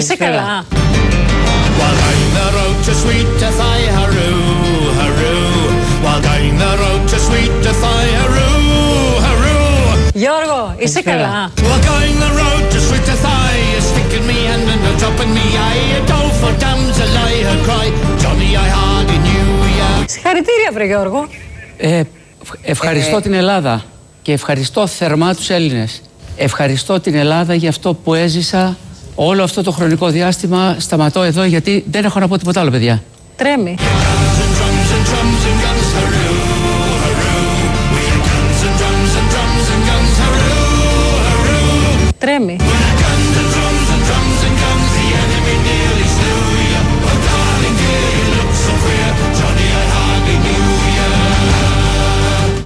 Είσαι καλά, Γιώργο. είσαι καλά. Συγχαρητήρια, Βε Γιώργο. Ε, ευχαριστώ ε. την Ελλάδα και ευχαριστώ θερμά τους Έλληνες. Ευχαριστώ την Ελλάδα για αυτό που έζησα όλο αυτό το χρονικό διάστημα σταματώ εδώ γιατί δεν έχω να πω τίποτα άλλο παιδιά. Τρέμει. Τρέμει.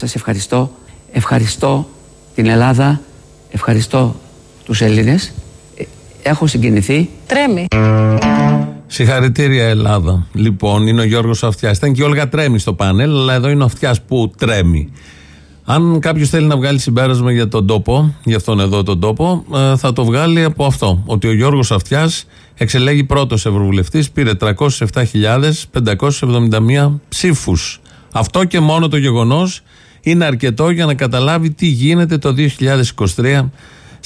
Σας ευχαριστώ, ευχαριστώ την Ελλάδα, ευχαριστώ τους Έλληνες. Ε, Έχω συγκινηθεί. Τρέμει. Συγχαρητήρια Ελλάδα. Λοιπόν, είναι ο Γιώργος Αυτιάς. Ήταν και η Όλγα Τρέμει στο πάνελ, αλλά εδώ είναι ο Αυτιάς που τρέμει. Αν κάποιος θέλει να βγάλει συμπέρασμα για τον τόπο, για αυτόν εδώ τον τόπο, ε, θα το βγάλει από αυτό. Ότι ο Γιώργος Αυτιάς εξελέγει πρώτος ευρωβουλευτής, πήρε 307.571 ψήφους. Αυτό και μόνο το γεγονός είναι αρκετό για να καταλάβει τι γίνεται το 2023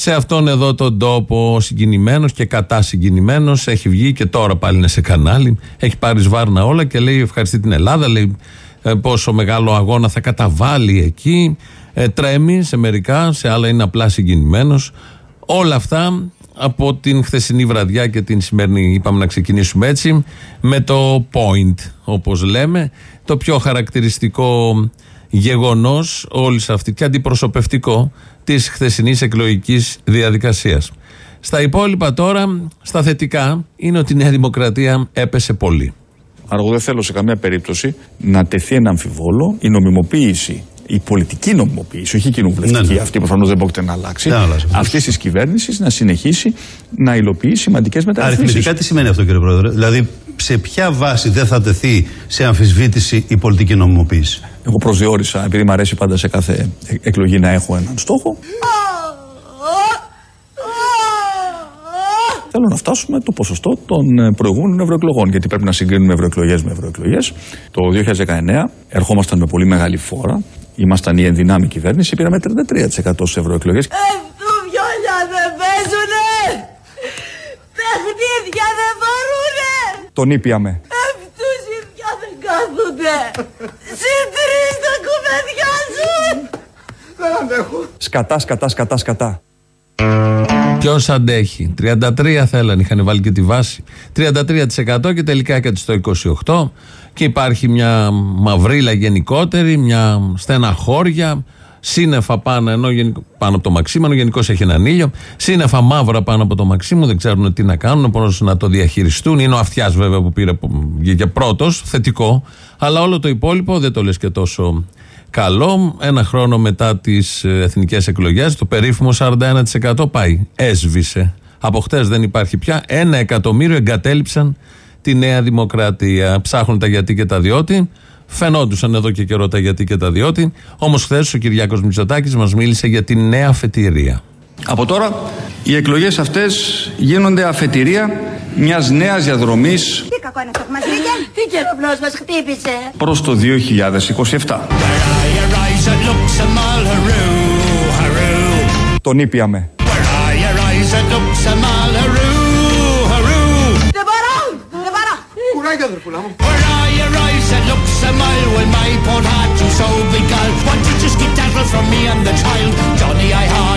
σε αυτόν εδώ τον τόπο συγκινημένος και κατά συγκινημένος έχει βγει και τώρα πάλι είναι σε κανάλι έχει πάρει σβάρνα όλα και λέει ευχαριστεί την Ελλάδα λέει ε, πόσο μεγάλο αγώνα θα καταβάλει εκεί ε, τρέμει σε μερικά σε άλλα είναι απλά συγκινημένος. Όλα αυτά από την χθεσινή βραδιά και την σημερινή είπαμε να ξεκινήσουμε έτσι με το point όπως λέμε. Το πιο χαρακτηριστικό γεγονός όλης αυτή και αντιπροσωπευτικό της χθεσινής εκλογικής διαδικασίας. Στα υπόλοιπα τώρα, στα θετικά, είναι ότι η Νέα Δημοκρατία έπεσε πολύ. Άρα, εγώ δεν θέλω σε καμία περίπτωση να τεθεί ένα αμφιβόλο η νομιμοποίηση, η πολιτική νομιμοποίηση, όχι η κοινοβουλευτική, Ναι, ναι. αυτή προφανώς δεν πρόκειται να αλλάξει. Δεν αλλάζει. Αυτής της κυβέρνησης να συνεχίσει να υλοποιεί σημαντικές μεταρρυθμίσεις. Αριθμητικά τι σημαίνει αυτό, κύριε Πρόεδρε; Δηλαδή, σε ποια βάση δεν θα τεθεί σε αμφισβήτηση η πολιτική νομιμοποίηση; Εγώ προσδιορίσα, επειδή μου αρέσει πάντα σε κάθε ε- εκλογή να έχω έναν στόχο. Θέλω να φτάσουμε το ποσοστό των ε, προηγούμενων ευρωεκλογών. Γιατί πρέπει να συγκρίνουμε ευρωεκλογές με ευρωεκλογές. Το 2019 ερχόμασταν με πολύ μεγάλη φόρα. Ήμασταν η ενδυνάμει κυβέρνηση. Πήραμε 33% στις ευρωεκλογές. Βιόλια δεν παίζουνε! Παιχνίδια δεν μπορούνε! Τον ήπιαμε. Αυτούς οι δυο δεν κάθονται! Συντρεις τα κουβεντιάζουν! Σκατά, σκατά, σκατά, σκατά. Ποιος αντέχει; 33 θέλαν, είχαν βάλει και τη βάση. 33% και τελικά έκατσε στο 28%. Και υπάρχει μια μαυρίλα γενικότερη, μια στεναχώρια, σύννεφα πάνω, ενώ γενικ- πάνω από το Μαξίμου, γενικώς έχει έναν ήλιο. Σύννεφα μαύρα πάνω από το Μαξίμου, δεν ξέρουν τι να κάνουν, πώς να το διαχειριστούν. Είναι ο αυτιάς βέβαια που πήρε, που βγήκε πρώτος, θετικό. Αλλά όλο το υπόλοιπο δεν το λες και τόσο καλό. Ένα χρόνο μετά τις εθνικές εκλογές, το περίφημο 41% πάει. Έσβησε. Από χτες δεν υπάρχει πια. Ένα εκατομμύριο εγκατέλειψαν τη Νέα Δημοκρατία. Ψάχνουν τα γιατί και τα διότι. Φαινόντουσαν εδώ και καιρό τα γιατί και τα διότι. Όμως χθες ο Κυριάκος Μητσοτάκης μας μίλησε για τη νέα αφετηρία. Από τώρα οι εκλογές αυτές γίνονται αφετηρία μιας νέας διαδρομής Τι κακό είναι αυτό που μας βρήκε? Η καιροπλός μας χτύπησε! προς το 2027. Where are your eyes that look so mal, haroo, haroo? Τον ήπιαμε. Where are your eyes that look so mal, haroo, haroo? Δεν μπορώ! Δεν μπορώ! Where are your eyes that look so mal when my poor heart you so beguiled? What did you skip that from me and the child? Johnny, I hardly knew ya.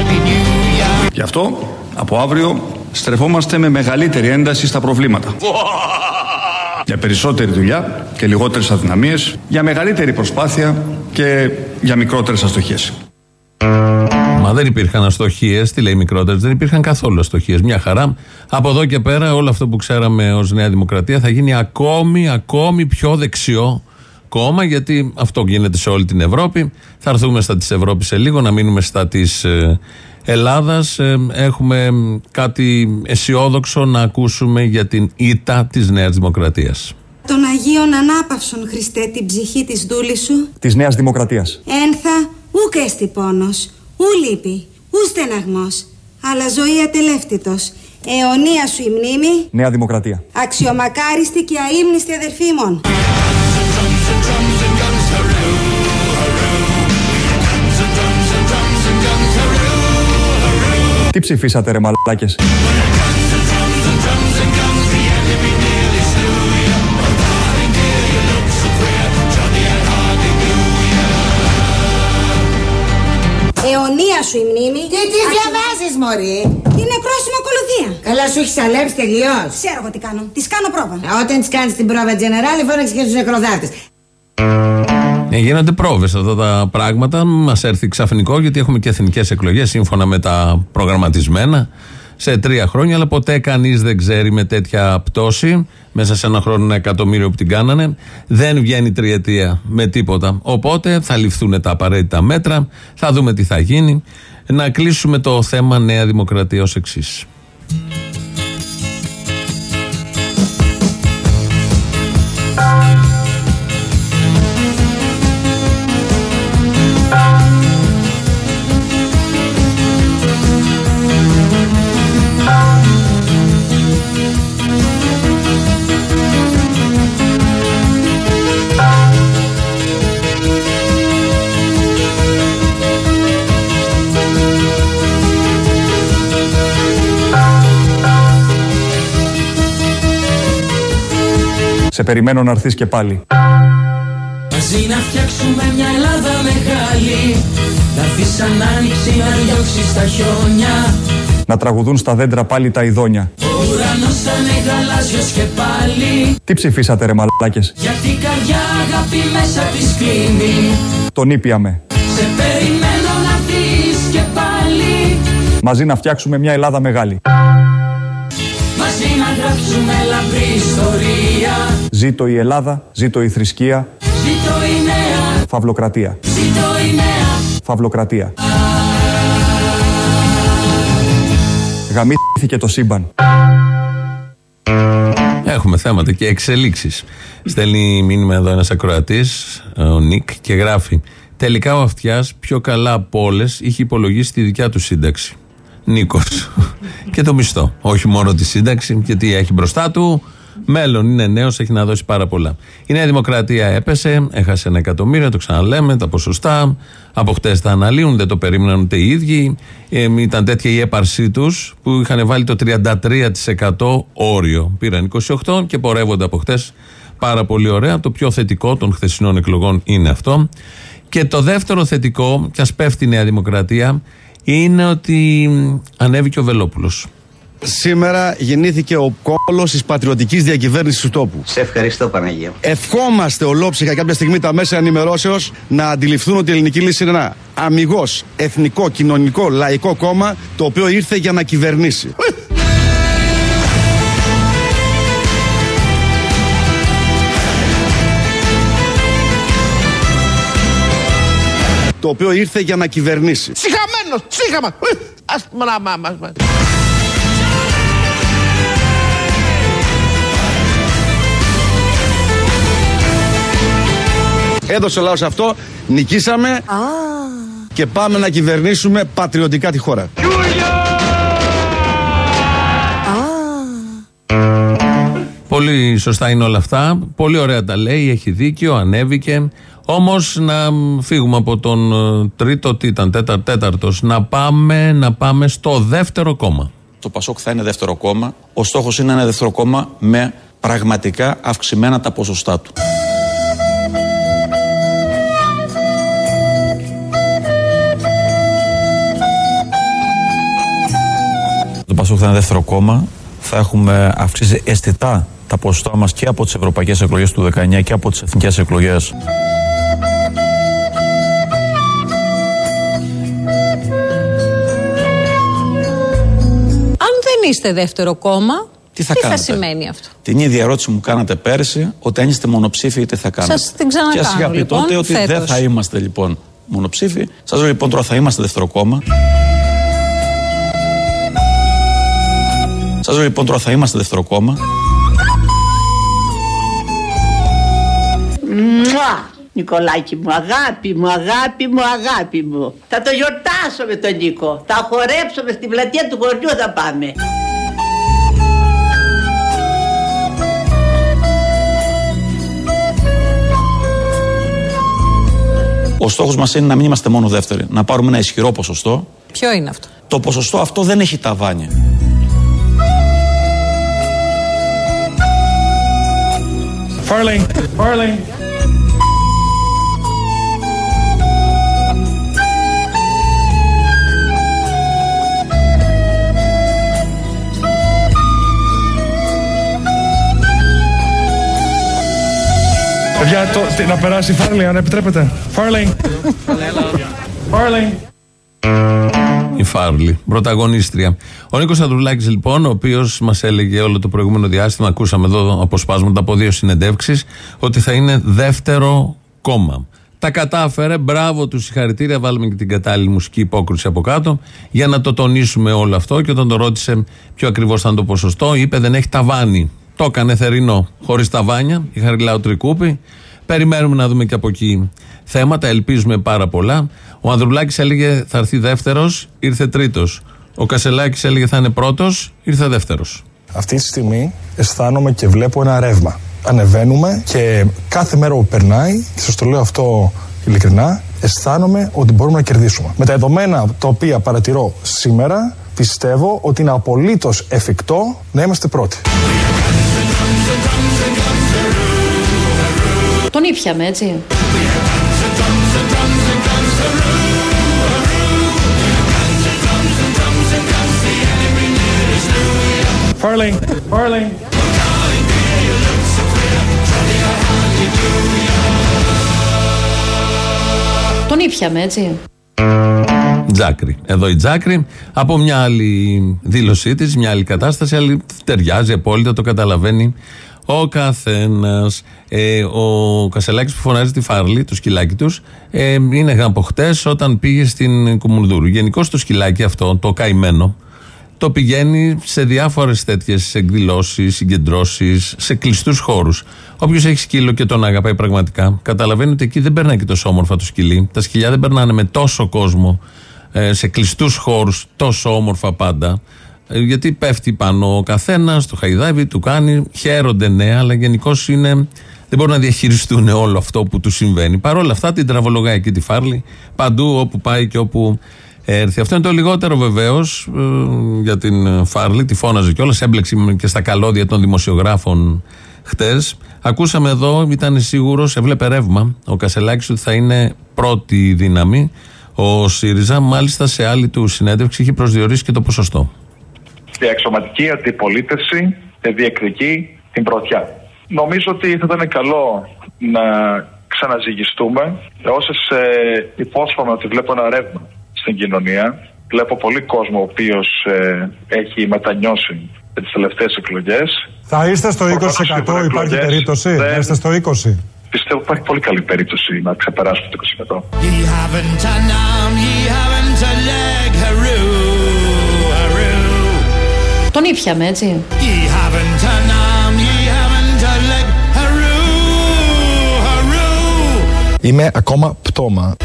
Γι' αυτό από αύριο στρεφόμαστε με μεγαλύτερη ένταση στα προβλήματα. Για περισσότερη δουλειά και λιγότερες αδυναμίες, για μεγαλύτερη προσπάθεια και για μικρότερες αστοχίες. Μα δεν υπήρχαν αστοχίε, τι λέει μικρότερε, δεν υπήρχαν καθόλου αστοχίε. Μια χαρά. Από εδώ και πέρα, όλο αυτό που ξέραμε ω Νέα Δημοκρατία θα γίνει ακόμη, ακόμη πιο δεξιό κόμμα, γιατί αυτό γίνεται σε όλη την Ευρώπη. Θα έρθουμε στα τη Ευρώπη σε λίγο, να μείνουμε στα τη Ελλάδα. Έχουμε κάτι αισιόδοξο να ακούσουμε για την ήττα τη Νέα Δημοκρατία. Των Αγίων Ανάπαυσον Χριστέ την ψυχή της δούλης σου Τη Νέα Δημοκρατία. Ένθα ούκ έστι πόνος Ου λύπη, ου στεναγμός Αλλά ζωή ατελεύτητος Αιωνία σου η μνήμη, Νέα Δημοκρατία. αξιομακάριστη και αείμνηστη αδερφή μου. Τι ψηφίσατε ρε μαλάκες; Αιωνία σου η μνήμη. Τις τις διαβάζεις μωρή Είναι πρόσημο ακολουθία. Καλά σου έχεις αλέψει τελειώς Ξέρω εγώ τι κάνω. Τη κάνω πρόβα. Όταν τις κάνεις την πρόβα τζενεράλη φώναξε και τους νεκροδάτες Ε, γίνονται πρόβε αυτά τα πράγματα. Μας έρθει ξαφνικό γιατί έχουμε και εθνικές εκλογές σύμφωνα με τα προγραμματισμένα σε τρία χρόνια. Αλλά ποτέ κανείς δεν ξέρει με τέτοια πτώση, μέσα σε ένα χρόνο ένα εκατομμύριο που την κάνανε, δεν βγαίνει τριετία με τίποτα. Οπότε θα ληφθούν τα απαραίτητα μέτρα, θα δούμε τι θα γίνει. Να κλείσουμε το θέμα Νέα Δημοκρατία ως εξής. Σε περιμένω να έρθεις και πάλι. Μαζί να φτιάξουμε μια Ελλάδα μεγάλη Να δεις σαν άνοιξη να διώξεις τα χιόνια Να τραγουδούν στα δέντρα πάλι τα ειδόνια. Ο ουρανός θα είναι γαλάζιος και πάλι Τι ψηφίσατε ρε μαλάκες; Γιατί η καρδιά αγάπη μέσα της κλείνει Τον ήπιαμε. Σε περιμένω να δεις και πάλι Μαζί να φτιάξουμε μια Ελλάδα μεγάλη. Μαζί να γράψουμε λαμπρή ιστορία Ζήτω η Ελλάδα, ζήτω η θρησκεία, Ζήτω η νέα, φαυλοκρατία. ζήτω η νέα Φαυλοκρατία. Γαμήθηκε το σύμπαν. Έχουμε θέματα και εξελίξεις. Στέλνει μήνυμα εδώ ένας ακροατής, ο Νικ, και γράφει: Τελικά ο Αυτιάς πιο καλά από όλες είχε υπολογίσει τη δικιά του σύνταξη. Νίκος. και το μισθό. Όχι μόνο τη σύνταξη, γιατί έχει μπροστά του μέλλον. Είναι νέος, έχει να δώσει πάρα πολλά. Η Νέα Δημοκρατία έπεσε, έχασε ένα εκατομμύριο, το ξαναλέμε, τα ποσοστά. Από χτες τα αναλύουν, δεν το περίμεναν ούτε οι ίδιοι. Ε, ήταν τέτοια η έπαρσή τους που είχαν βάλει το 33% όριο. Πήραν 28 και πορεύονται από χτες πάρα πολύ ωραία. Το πιο θετικό των χθεσινών εκλογών είναι αυτό. Και το δεύτερο θετικό, και ας πέφτει η Νέα Δημοκρατία, είναι ότι μ, ανέβηκε ο Βελόπουλος. Σήμερα γεννήθηκε ο κόλος της πατριωτικής διακυβέρνησης του τόπου. Σε ευχαριστώ Παναγία. Ευχόμαστε ολόψυχα κάποια στιγμή τα μέσα ενημερώσεως να αντιληφθούν ότι η ελληνική λύση είναι ένα αμυγός, εθνικό, κοινωνικό, λαϊκό κόμμα το οποίο ήρθε για να κυβερνήσει. Το οποίο ήρθε για να κυβερνήσει. Συχαμένο! Συχαμα! Α μα, μα, μα, μα. Έδωσε ο λαός αυτό, νικήσαμε και πάμε να κυβερνήσουμε πατριωτικά τη χώρα. Πολύ σωστά είναι όλα αυτά. Πολύ ωραία τα λέει, έχει δίκιο, ανέβηκε. Όμως να μ, φύγουμε από τον ε, τρίτο, τι ήταν, τέταρ, τέταρτος, να πάμε, να πάμε στο δεύτερο κόμμα. Το Πασόκ θα είναι δεύτερο κόμμα. Ο στόχος είναι ένα δεύτερο κόμμα με πραγματικά αυξημένα τα ποσοστά του. Το Πασόκ θα είναι δεύτερο κόμμα. Θα έχουμε αυξήσει αισθητά τα ποσοστά μας και από τις ευρωπαϊκές εκλογές του 19 και από τις εθνικές εκλογές. Αν δεν είστε δεύτερο κόμμα, Τι θα κάνετε; σημαίνει αυτό; Την ίδια ερώτηση που μου κάνατε πέρσι, ότι αν είστε μονοψήφοι, τι θα κάνετε; Σας την ξανακάνω, Και σας είχα πει λοιπόν, τότε ότι δεν φέτος. θα είμαστε λοιπόν μονοψήφοι. Σας λέω λοιπόν τώρα θα είμαστε δεύτερο κόμμα. Σας λέω λοιπόν τώρα θα είμαστε δεύτερο κόμμα. Μουά! Νικολάκη μου, αγάπη μου, αγάπη μου, αγάπη μου. Θα το γιορτάσω με τον Νίκο. Θα χορέψω μες στην πλατεία του χωριού θα πάμε. Ο στόχος μας είναι να μην είμαστε μόνο δεύτεροι. Να πάρουμε ένα ισχυρό ποσοστό. Ποιο είναι αυτό; Το ποσοστό αυτό δεν έχει ταβάνια. Farling, Farling. Παιδιά, το, τι- να περάσει Farling, αν επιτρέπετε. Farling. Farling. Η Φάρλη, πρωταγωνίστρια. Ο Νίκος Ανδρουλάκης, λοιπόν, ο οποίος μας έλεγε όλο το προηγούμενο διάστημα, ακούσαμε εδώ αποσπάσματα από δύο συνεντεύξεις, ότι θα είναι δεύτερο κόμμα. Τα κατάφερε, μπράβο του, συγχαρητήρια. Βάλουμε και την κατάλληλη μουσική υπόκριση από κάτω για να το τονίσουμε όλο αυτό. Και όταν το ρώτησε ποιο ακριβώς θα είναι το ποσοστό, είπε δεν έχει ταβάνι. Το έκανε θερινό, χωρίς ταβάνια, η Χαριλάου Τρικούπη. Περιμένουμε να δούμε και από εκεί θέματα, ελπίζουμε πάρα πολλά. Ο Ανδρουλάκης έλεγε θα έρθει δεύτερος, ήρθε τρίτος. Ο Κασελάκης έλεγε θα είναι πρώτος, ήρθε δεύτερος. Αυτή τη στιγμή αισθάνομαι και βλέπω ένα ρεύμα. Ανεβαίνουμε και κάθε μέρα που περνάει, και σας το λέω αυτό ειλικρινά, αισθάνομαι ότι μπορούμε να κερδίσουμε. Με τα δεδομένα τα οποία παρατηρώ σήμερα, πιστεύω ότι είναι απολύτως εφικτό να είμαστε πρώτοι. Τον ήπιαμε, έτσι. Farling, Farling. Τον ήπιαμε, έτσι. Τζάκρη. Εδώ η Τζάκρη. Από μια άλλη δήλωσή της, μια άλλη κατάσταση, αλλά ταιριάζει απόλυτα, το καταλαβαίνει ο καθένας. Ε, ο Κασελάκης που φωνάζει τη φάρλη, το σκυλάκι τους, ε, είναι από χτες όταν πήγε στην Κουμουνδούρου. Γενικώς το σκυλάκι αυτό, το καημένο, το πηγαίνει σε διάφορες τέτοιες εκδηλώσεις, συγκεντρώσεις, σε κλειστούς χώρους. Όποιος έχει σκύλο και τον αγαπάει πραγματικά, καταλαβαίνει ότι εκεί δεν περνάει και τόσο όμορφα το σκυλί. Τα σκυλιά δεν περνάνε με τόσο κόσμο ε, σε κλειστούς χώρους τόσο όμορφα πάντα. Ε, γιατί πέφτει πάνω ο καθένας, το χαϊδεύει, του κάνει, χαίρονται ναι, αλλά γενικώς είναι. Δεν μπορούν να διαχειριστούν όλο αυτό που τους συμβαίνει. Παρ' όλα αυτά την τραβολογάει εκεί τη φάρλη, παντού όπου πάει και όπου έρθει. Αυτό είναι το λιγότερο βεβαίως για την ε, Φάρλη. Τη φώναζε κιόλας. Έμπλεξε και στα καλώδια των δημοσιογράφων χτες. Ακούσαμε εδώ, ήταν σίγουρος, έβλεπε ρεύμα ο Κασελάκης ότι θα είναι πρώτη δύναμη. Ο ΣΥΡΙΖΑ, μάλιστα σε άλλη του συνέντευξη, είχε προσδιορίσει και το ποσοστό. Η αξιωματική αντιπολίτευση διεκδικεί την πρωτιά. Νομίζω ότι θα ήταν καλό να ξαναζυγιστούμε. Όσες ε, υπόσχομαι ότι βλέπω ένα ρεύμα στην κοινωνία. Βλέπω πολύ κόσμο ο οποίος έχει μετανιώσει με τις τελευταίες εκλογές. Θα είστε στο 20%, Προφανώς υπάρχουν υπάρχει εκλογές. περίπτωση; Δεν- Θα είστε στο 20%. Πιστεύω ότι πολύ καλή περίπτωση να ξεπεράσουμε το 20%. Τον ήφιαμε, έτσι. Είμαι ακόμα πτώμα.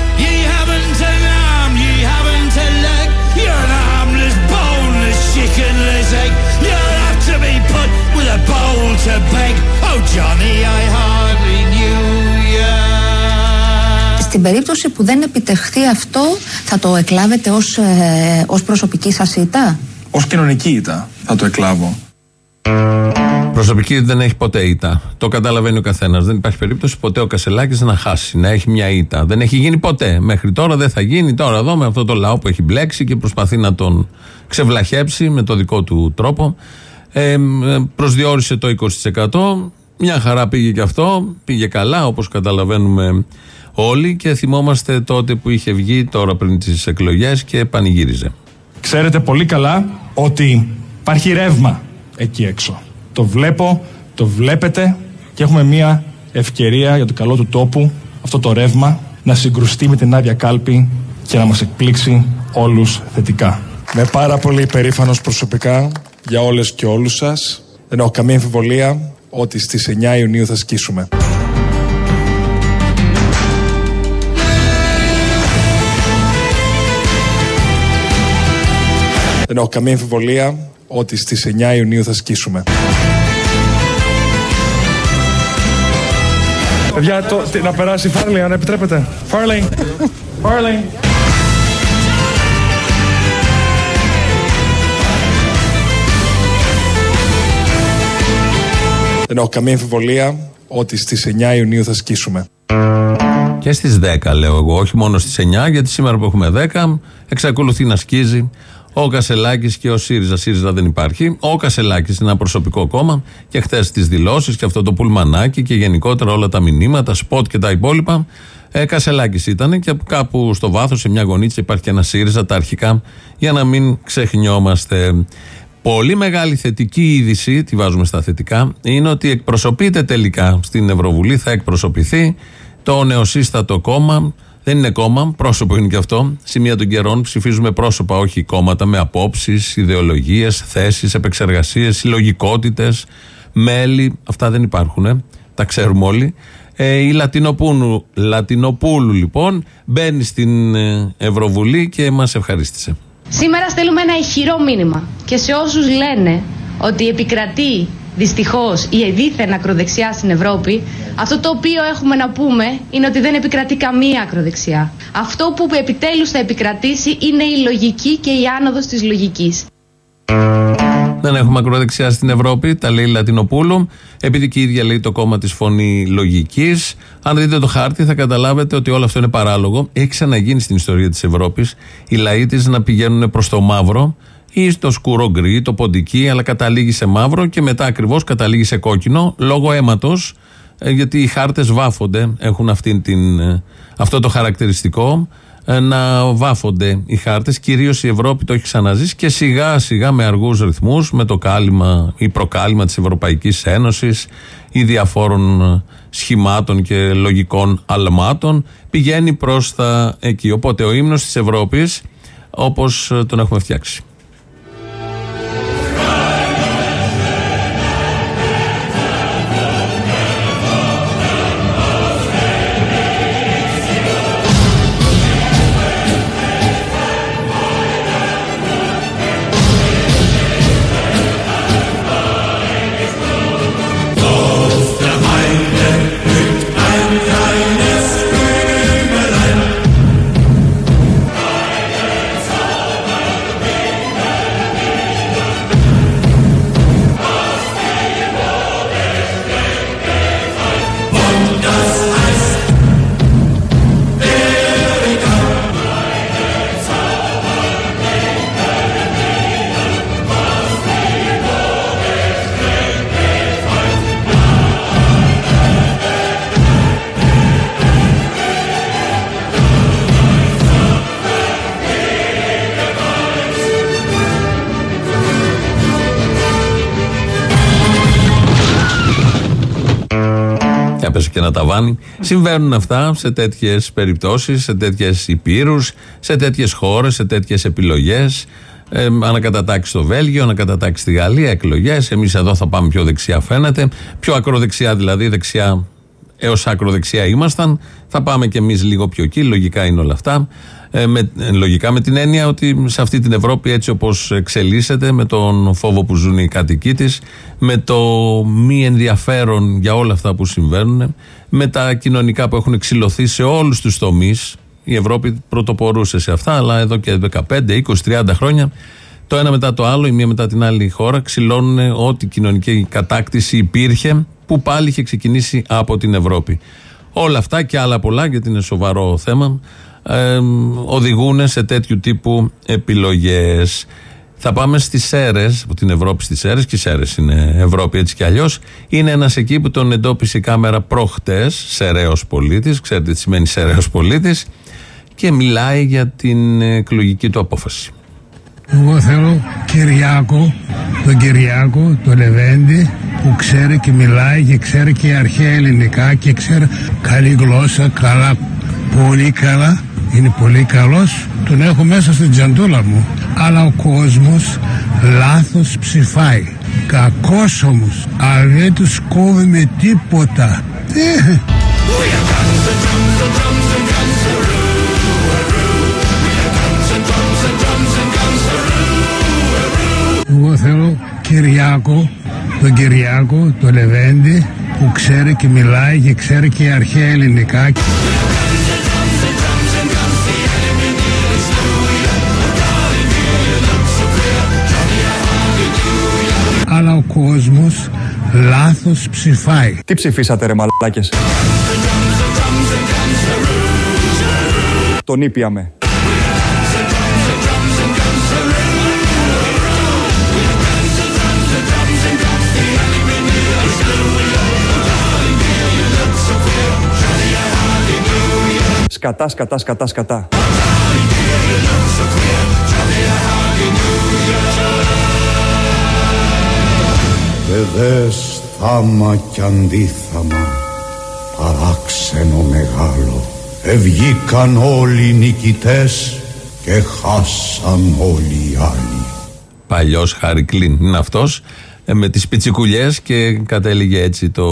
Περίπτωση που δεν επιτευχθεί αυτό, θα το εκλάβετε ως, ε, ως προσωπική σας ήττα; Ω κοινωνική ήττα θα το εκλάβω. Προσωπική δεν έχει ποτέ ήττα. Το καταλαβαίνει ο καθένας. Δεν υπάρχει περίπτωση ποτέ ο Κασελάκης να χάσει, να έχει μια ήττα. Δεν έχει γίνει ποτέ. Μέχρι τώρα δεν θα γίνει. Τώρα εδώ με αυτό το λαό που έχει μπλέξει και προσπαθεί να τον ξεβλαχέψει με το δικό του τρόπο. Ε, ε, προσδιορίσε το 20%. Μια χαρά πήγε και αυτό. Πήγε καλά όπως καταλαβαίνουμε όλοι και θυμόμαστε τότε που είχε βγει τώρα πριν τις εκλογές και πανηγύριζε. Ξέρετε πολύ καλά ότι υπάρχει ρεύμα εκεί έξω. Το βλέπω, το βλέπετε και έχουμε μια ευκαιρία για το καλό του τόπου αυτό το ρεύμα να συγκρουστεί με την άδεια κάλπη και να μας εκπλήξει όλους θετικά. Με πάρα πολύ υπερήφανος προσωπικά για όλες και όλους σας. Δεν έχω καμία αμφιβολία ότι στις 9 Ιουνίου θα σκίσουμε. Δεν έχω καμία αμφιβολία ότι στις 9 Ιουνίου θα σκίσουμε. Παιδιά, το, τι- να περάσει η Φάρλι, αν επιτρέπετε. Φάρλι. Φάρλι. Δεν έχω καμία αμφιβολία ότι στις 9 Ιουνίου θα σκίσουμε. Και στις 10 λέω εγώ, όχι μόνο στις 9, γιατί σήμερα που έχουμε 10, εξακολουθεί να σκίζει ο Κασελάκης και ο ΣΥΡΙΖΑ. ΣΥΡΙΖΑ δεν υπάρχει. Ο Κασελάκης είναι ένα προσωπικό κόμμα και χθες τις δηλώσεις και αυτό το πουλμανάκι και γενικότερα όλα τα μηνύματα, σποτ και τα υπόλοιπα. Ε, Κασελάκης ήταν και κάπου στο βάθος, σε μια γωνίτσα, υπάρχει και ένα ΣΥΡΙΖΑ, τα αρχικά, για να μην ξεχνιόμαστε. Πολύ μεγάλη θετική είδηση, τη βάζουμε στα θετικά, είναι ότι εκπροσωπείται τελικά στην Ευρωβουλή, θα εκπροσωπηθεί το νεοσύστατο κόμμα. Δεν είναι κόμμα, πρόσωπο είναι και αυτό. Σημεία των καιρών ψηφίζουμε πρόσωπα, όχι κόμματα, με απόψεις, ιδεολογίες, θέσεις, επεξεργασίες, συλλογικότητες, μέλη. Αυτά δεν υπάρχουν, ε. τα ξέρουμε όλοι. Ε, η Λατινοπούλου, Λατινοπούλου λοιπόν μπαίνει στην ε, Ευρωβουλή και μας ευχαρίστησε. Σήμερα στέλνουμε ένα ηχηρό μήνυμα και σε όσους λένε ότι επικρατεί δυστυχώς η δίθεν ακροδεξιά στην Ευρώπη, αυτό το οποίο έχουμε να πούμε είναι ότι δεν επικρατεί καμία ακροδεξιά. Αυτό που επιτέλους θα επικρατήσει είναι η λογική και η άνοδος της λογικής. Δεν έχουμε ακροδεξιά στην Ευρώπη, τα λέει η Λατινοπούλου, επειδή και η ίδια λέει το κόμμα της φωνή λογικής. Αν δείτε το χάρτη, θα καταλάβετε ότι όλο αυτό είναι παράλογο. Έχει ξαναγίνει στην ιστορία της Ευρώπης οι λαοί της να πηγαίνουν προς το μαύρο ή στο σκούρο γκρι, το ποντική, αλλά καταλήγει σε μαύρο και μετά ακριβώς καταλήγει σε κόκκινο λόγω αίματος, γιατί οι χάρτες βάφονται, έχουν αυτήν την, ε, αυτό το χαρακτηριστικό ε, να βάφονται οι χάρτες. Κυρίως η Ευρώπη το έχει ξαναζήσει και σιγά σιγά με αργούς ρυθμούς, με το κάλυμα ή προκάλυμα της Ευρωπαϊκής Ένωσης ή διαφόρων ε, σχημάτων και λογικών αλμάτων, πηγαίνει προς τα εκεί. Οπότε ο ύμνος της Ευρώπης, όπως τον έχουμε φτιάξει. Έπεσε και ένα ταβάνι. Συμβαίνουν αυτά σε τέτοιες περιπτώσεις, σε τέτοιες υπήρους, σε τέτοιες χώρες, σε τέτοιες επιλογές. Ε, ανακατατάξει στο Βέλγιο, ανακατατάξει στη Γαλλία, εκλογές. Εμείς εδώ θα πάμε πιο δεξιά, φαίνεται. Πιο ακροδεξιά δηλαδή, δεξιά έως ακροδεξιά ήμασταν. Θα πάμε κι εμείς λίγο πιο εκεί. Λογικά είναι όλα αυτά. Ε, με, ε, λογικά με την έννοια ότι σε αυτή την Ευρώπη έτσι όπως εξελίσσεται με τον φόβο που ζουν οι κάτοικοί της με το μη ενδιαφέρον για όλα αυτά που συμβαίνουν με τα κοινωνικά που έχουν εξηλωθεί σε όλους τους τομείς η Ευρώπη πρωτοπορούσε σε αυτά αλλά εδώ και 15, 20, 30 χρόνια το ένα μετά το άλλο, η μία μετά την άλλη χώρα ξυλώνουν ό,τι κοινωνική κατάκτηση υπήρχε που πάλι είχε ξεκινήσει από την Ευρώπη. Όλα αυτά και άλλα πολλά γιατί είναι σοβαρό θέμα ε, οδηγούν σε τέτοιου τύπου επιλογές. Θα πάμε στις ΣΕΡΕ, από την Ευρώπη στις ΣΕΡΕ, και οι ΣΕΡΕ είναι Ευρώπη έτσι κι αλλιώς. Είναι ένας εκεί που τον εντόπισε η κάμερα προχτές, Σεραίος πολίτης, ξέρετε τι σημαίνει Σεραίος πολίτης, και μιλάει για την εκλογική του απόφαση. Εγώ θέλω Κυριάκο, τον Κυριάκο, τον Λεβέντη που ξέρει και μιλάει και ξέρει και αρχαία ελληνικά και ξέρει καλή γλώσσα, καλά, πολύ καλά. Είναι πολύ καλός, τον έχω μέσα στην τζαντούλα μου. Αλλά ο κόσμος λάθος ψηφάει. Κακός όμως, αλλά δεν τους κόβει με τίποτα. Ε, Εγώ θέλω Κυριάκο, τον Κυριάκο, τον Λεβέντη που ξέρει και μιλάει και ξέρει και αρχαία ελληνικά. Κόσμος λάθος ψηφάει. Τι ψηφίσατε ρε μαλάκες; Τον ήπιαμε. Σκατά, σκατά, σκατά, σκατά. Παιδές θάμα κι αντίθαμα παράξενο μεγάλο Ευγήκαν όλοι οι νικητές και χάσαν όλοι οι άλλοι Παλιός Χάρη Κλίν είναι αυτός. με τις πιτσικουλιές και κατέληγε έτσι το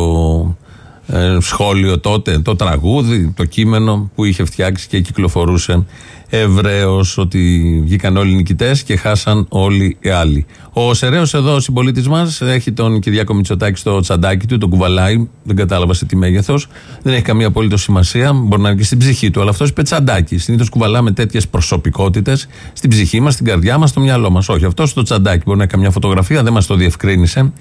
ε, σχόλιο τότε, το τραγούδι, το κείμενο που είχε φτιάξει και κυκλοφορούσε ευρέως ότι βγήκαν όλοι οι νικητές και χάσαν όλοι οι άλλοι. Ο Σεραίο εδώ, ο συμπολίτης μας, έχει τον Κυριάκο Μητσοτάκη στο τσαντάκι του, τον κουβαλάει. Δεν κατάλαβα σε τι μέγεθος. Δεν έχει καμία απολύτω σημασία. Μπορεί να είναι και στην ψυχή του, αλλά αυτός είπε τσαντάκι. Συνήθως κουβαλάμε τέτοιες προσωπικότητες στην ψυχή μας, στην καρδιά μας, στο μυαλό μας. Όχι, αυτός στο τσαντάκι μπορεί να έχει καμιά φωτογραφία, δεν μας το διευκρίνησε.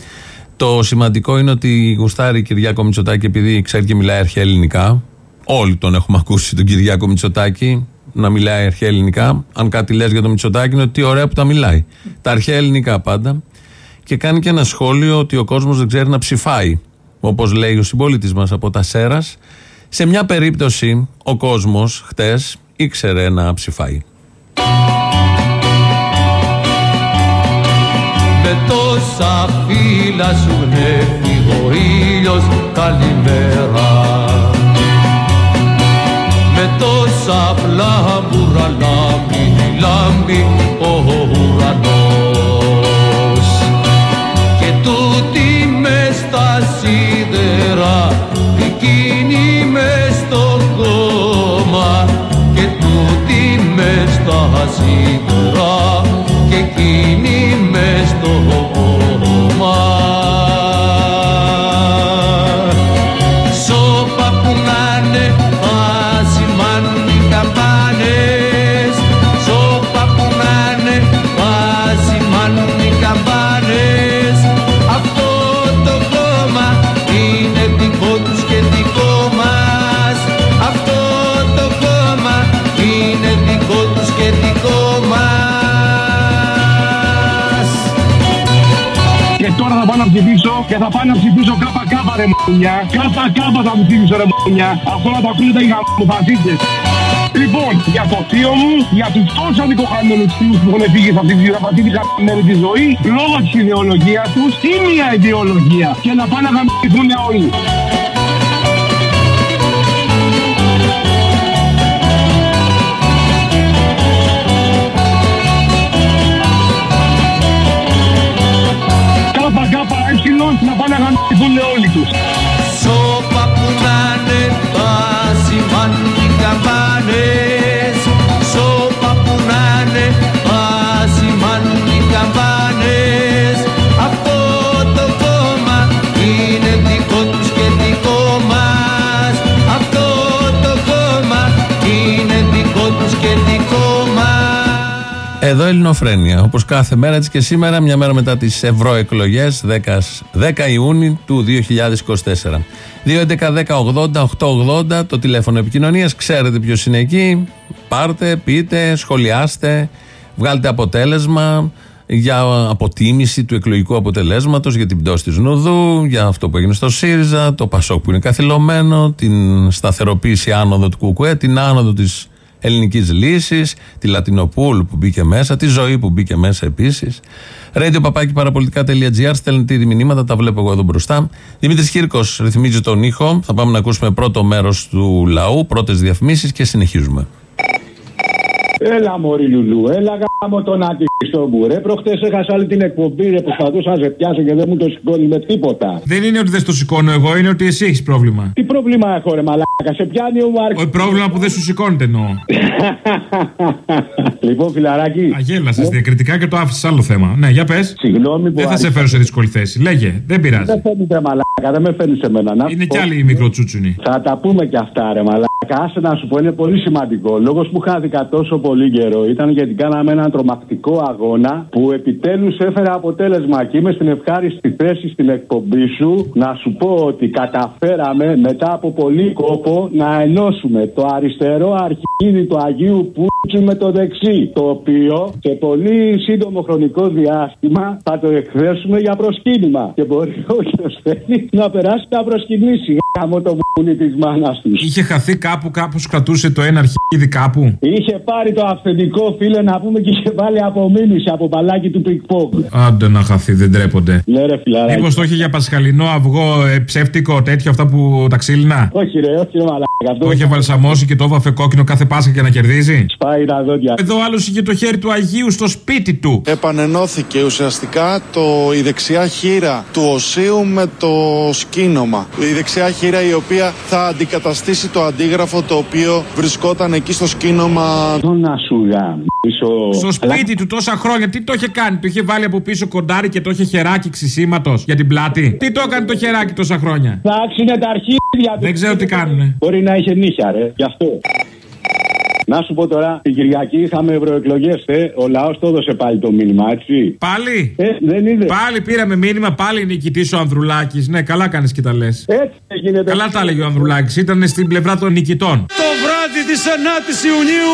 Το σημαντικό είναι ότι γουστάρει Κυριάκο Μητσοτάκη επειδή ξέρει και μιλάει αρχαία ελληνικά. Όλοι τον έχουμε ακούσει τον Κυριάκο Μητσοτάκη να μιλάει αρχαία ελληνικά. Αν κάτι λες για τον Μητσοτάκη είναι ότι τι ωραία που τα μιλάει. Τα αρχαία ελληνικά πάντα. Και κάνει και ένα σχόλιο ότι ο κόσμος δεν ξέρει να ψηφάει. Όπως λέει ο συμπολίτης μας από τα Σέρας. Σε μια περίπτωση ο κόσμος χτες ήξερε να ψηφάει. Με τόσα φύλλα σου γνέφει ο ήλιος καλημέρα. Με τόσα πλάμπουρα λάμπει, λάμπει ο ουρανός. Και τούτη μες στα σίδερα, εκείνη μες στο κόμμα. Και τούτη μες στα σίδερα, και εκείνη κάπα κάπα ρε μουνιά. Κάπα κάπα θα ψηφίσω ρε μουνιά. Αυτό να το ακούνε οι γαμοφασίστες. Λοιπόν, για το θείο μου, για τους τόσο αδικοχαμένους θείους που έχουν φύγει σε αυτή τη, από αυτή τη χαμένη τη ζωή, λόγω της ιδεολογίας τους ή μια ιδεολογία και να πάνε να γαμηθούν όλοι. Εδώ Ελληνοφρένια. Όπως κάθε μέρα, έτσι και σήμερα, μια μέρα μετά τις ευρωεκλογές, 10, 10 Ιούνιου του 2024. 2.11.10.80.880 το τηλέφωνο επικοινωνίας. Ξέρετε ποιος είναι εκεί. Πάρτε, πείτε, σχολιάστε, βγάλτε αποτέλεσμα για αποτίμηση του εκλογικού αποτελέσματος, για την πτώση της Νουδού, για αυτό που έγινε στο ΣΥΡΙΖΑ, το Πασόκ που είναι καθυλωμένο, την σταθεροποίηση άνοδο του ΚΚΕ, την άνοδο της ελληνικής λύσης, τη Λατινοπούλ που μπήκε μέσα, τη ζωή που μπήκε μέσα επίσης. Radio παπάκι παραπολιτικά.gr, στέλνετε ήδη μηνύματα, τα βλέπω εγώ εδώ μπροστά. Δημήτρης Κύρκος ρυθμίζει τον ήχο. Θα πάμε να ακούσουμε πρώτο μέρος του λαού, πρώτες διαφημίσεις και συνεχίζουμε. Έλα, Μωρή Λουλού, έλα γάμο τον αντιχριστό μου. Ρε, προχτές έχασα όλη την εκπομπή, ρε, προσπαθούσα να σε πιάσω και δεν μου το σηκώνει με τίποτα. Δεν είναι ότι δεν στο σηκώνω εγώ, είναι ότι εσύ έχεις πρόβλημα. Τι πρόβλημα έχω, ρε, μαλάκα, σε πιάνει ο Μάρκ. Ο πρόβλημα που δεν σου σηκώνεται εννοώ. λοιπόν, φιλαράκι. Αγέλασε διακριτικά και το άφησες άλλο θέμα. Ναι, για πες. Συγγνώμη που. Δεν θα σε φέρω σε δύσκολη θέση. Λέγε, δεν πειράζει. Δεν φέρνει, ρε, μαλάκα, δεν με φέρνει σε μένα. Να σου Είναι πω. κι άλλοι οι μικροτσούτσουνοι. Θα τα πούμε και αυτά, ρε μαλάκα. Άσε να σου πω, είναι πολύ σημαντικό. Λόγος που χάθηκα τόσο πολύ καιρό ήταν γιατί κάναμε έναν τρομακτικό αγώνα που επιτέλους έφερε αποτέλεσμα. Και είμαι στην ευχάριστη θέση στην εκπομπή σου να σου πω ότι καταφέραμε μετά από πολύ κόπο να ενώσουμε το αριστερό αρχίδι του Αγίου Πούτσου με το δεξί. Το οποίο σε πολύ σύντομο χρονικό διάστημα θα το εκθέσουμε για προσκύνημα. Και μπορεί όποιο θέλει να περάσει να προσκυνήσει. Γάμο το μουνί της μάνας τους. Είχε χαθεί κάπου, κάπως κρατούσε το ένα αρχίδι κάπου; Είχε πάρει το αυθεντικό φίλε να πούμε και είχε βάλει απομίμηση από μπαλάκι του πικ Άντε να χαθεί, δεν ντρέπονται. Ναι, ρε φιλαράκι. Μήπως το είχε για πασχαλινό αυγό ε, ψεύτικο τέτοιο, αυτά που τα ξύλινα; Όχι, ρε, όχι, ρε, μαλάκα. Αυτό Το είχε βαλσαμώσει και το έβαφε κόκκινο κάθε Πάσχα για να κερδίζει; Σπάει τα δόντια. Εδώ άλλος είχε το χέρι του Αγίου στο σπίτι του. Επανενώθηκε ουσιαστικά το, η δεξιά χείρα του οσίου με το σκήνομα. Η δεξιά χείρα η οποία θα αντικαταστήσει το αντίγραφο το οποίο βρισκόταν εκεί στο σκήνομα. Το να σου γαμίσω. Στο σπίτι του τόσα χρόνια, τι το είχε κάνει, το είχε βάλει από πίσω κοντάρι και το είχε χεράκι ξυσίματος για την πλάτη; Τι το έκανε το χεράκι τόσα χρόνια; Θα άξινε τα αρχίδια του. Δεν ξέρω τι κάνουνε. Μπορεί να είχε νύχια, ρε, γι' αυτό. Να σου πω τώρα, την Κυριακή είχαμε ευρωεκλογές. Ε. Ο λαός το έδωσε πάλι το μήνυμα, έτσι. Πάλι; Ε, δεν είδε. Πάλι πήραμε μήνυμα, πάλι νικητής ο Ανδρουλάκης. Ναι, καλά κάνεις και τα λες. Έτσι γίνεται. Καλά τα έλεγε ο Ανδρουλάκης. Ήταν στην πλευρά των νικητών. Το βράδυ της 9ης Ιουνίου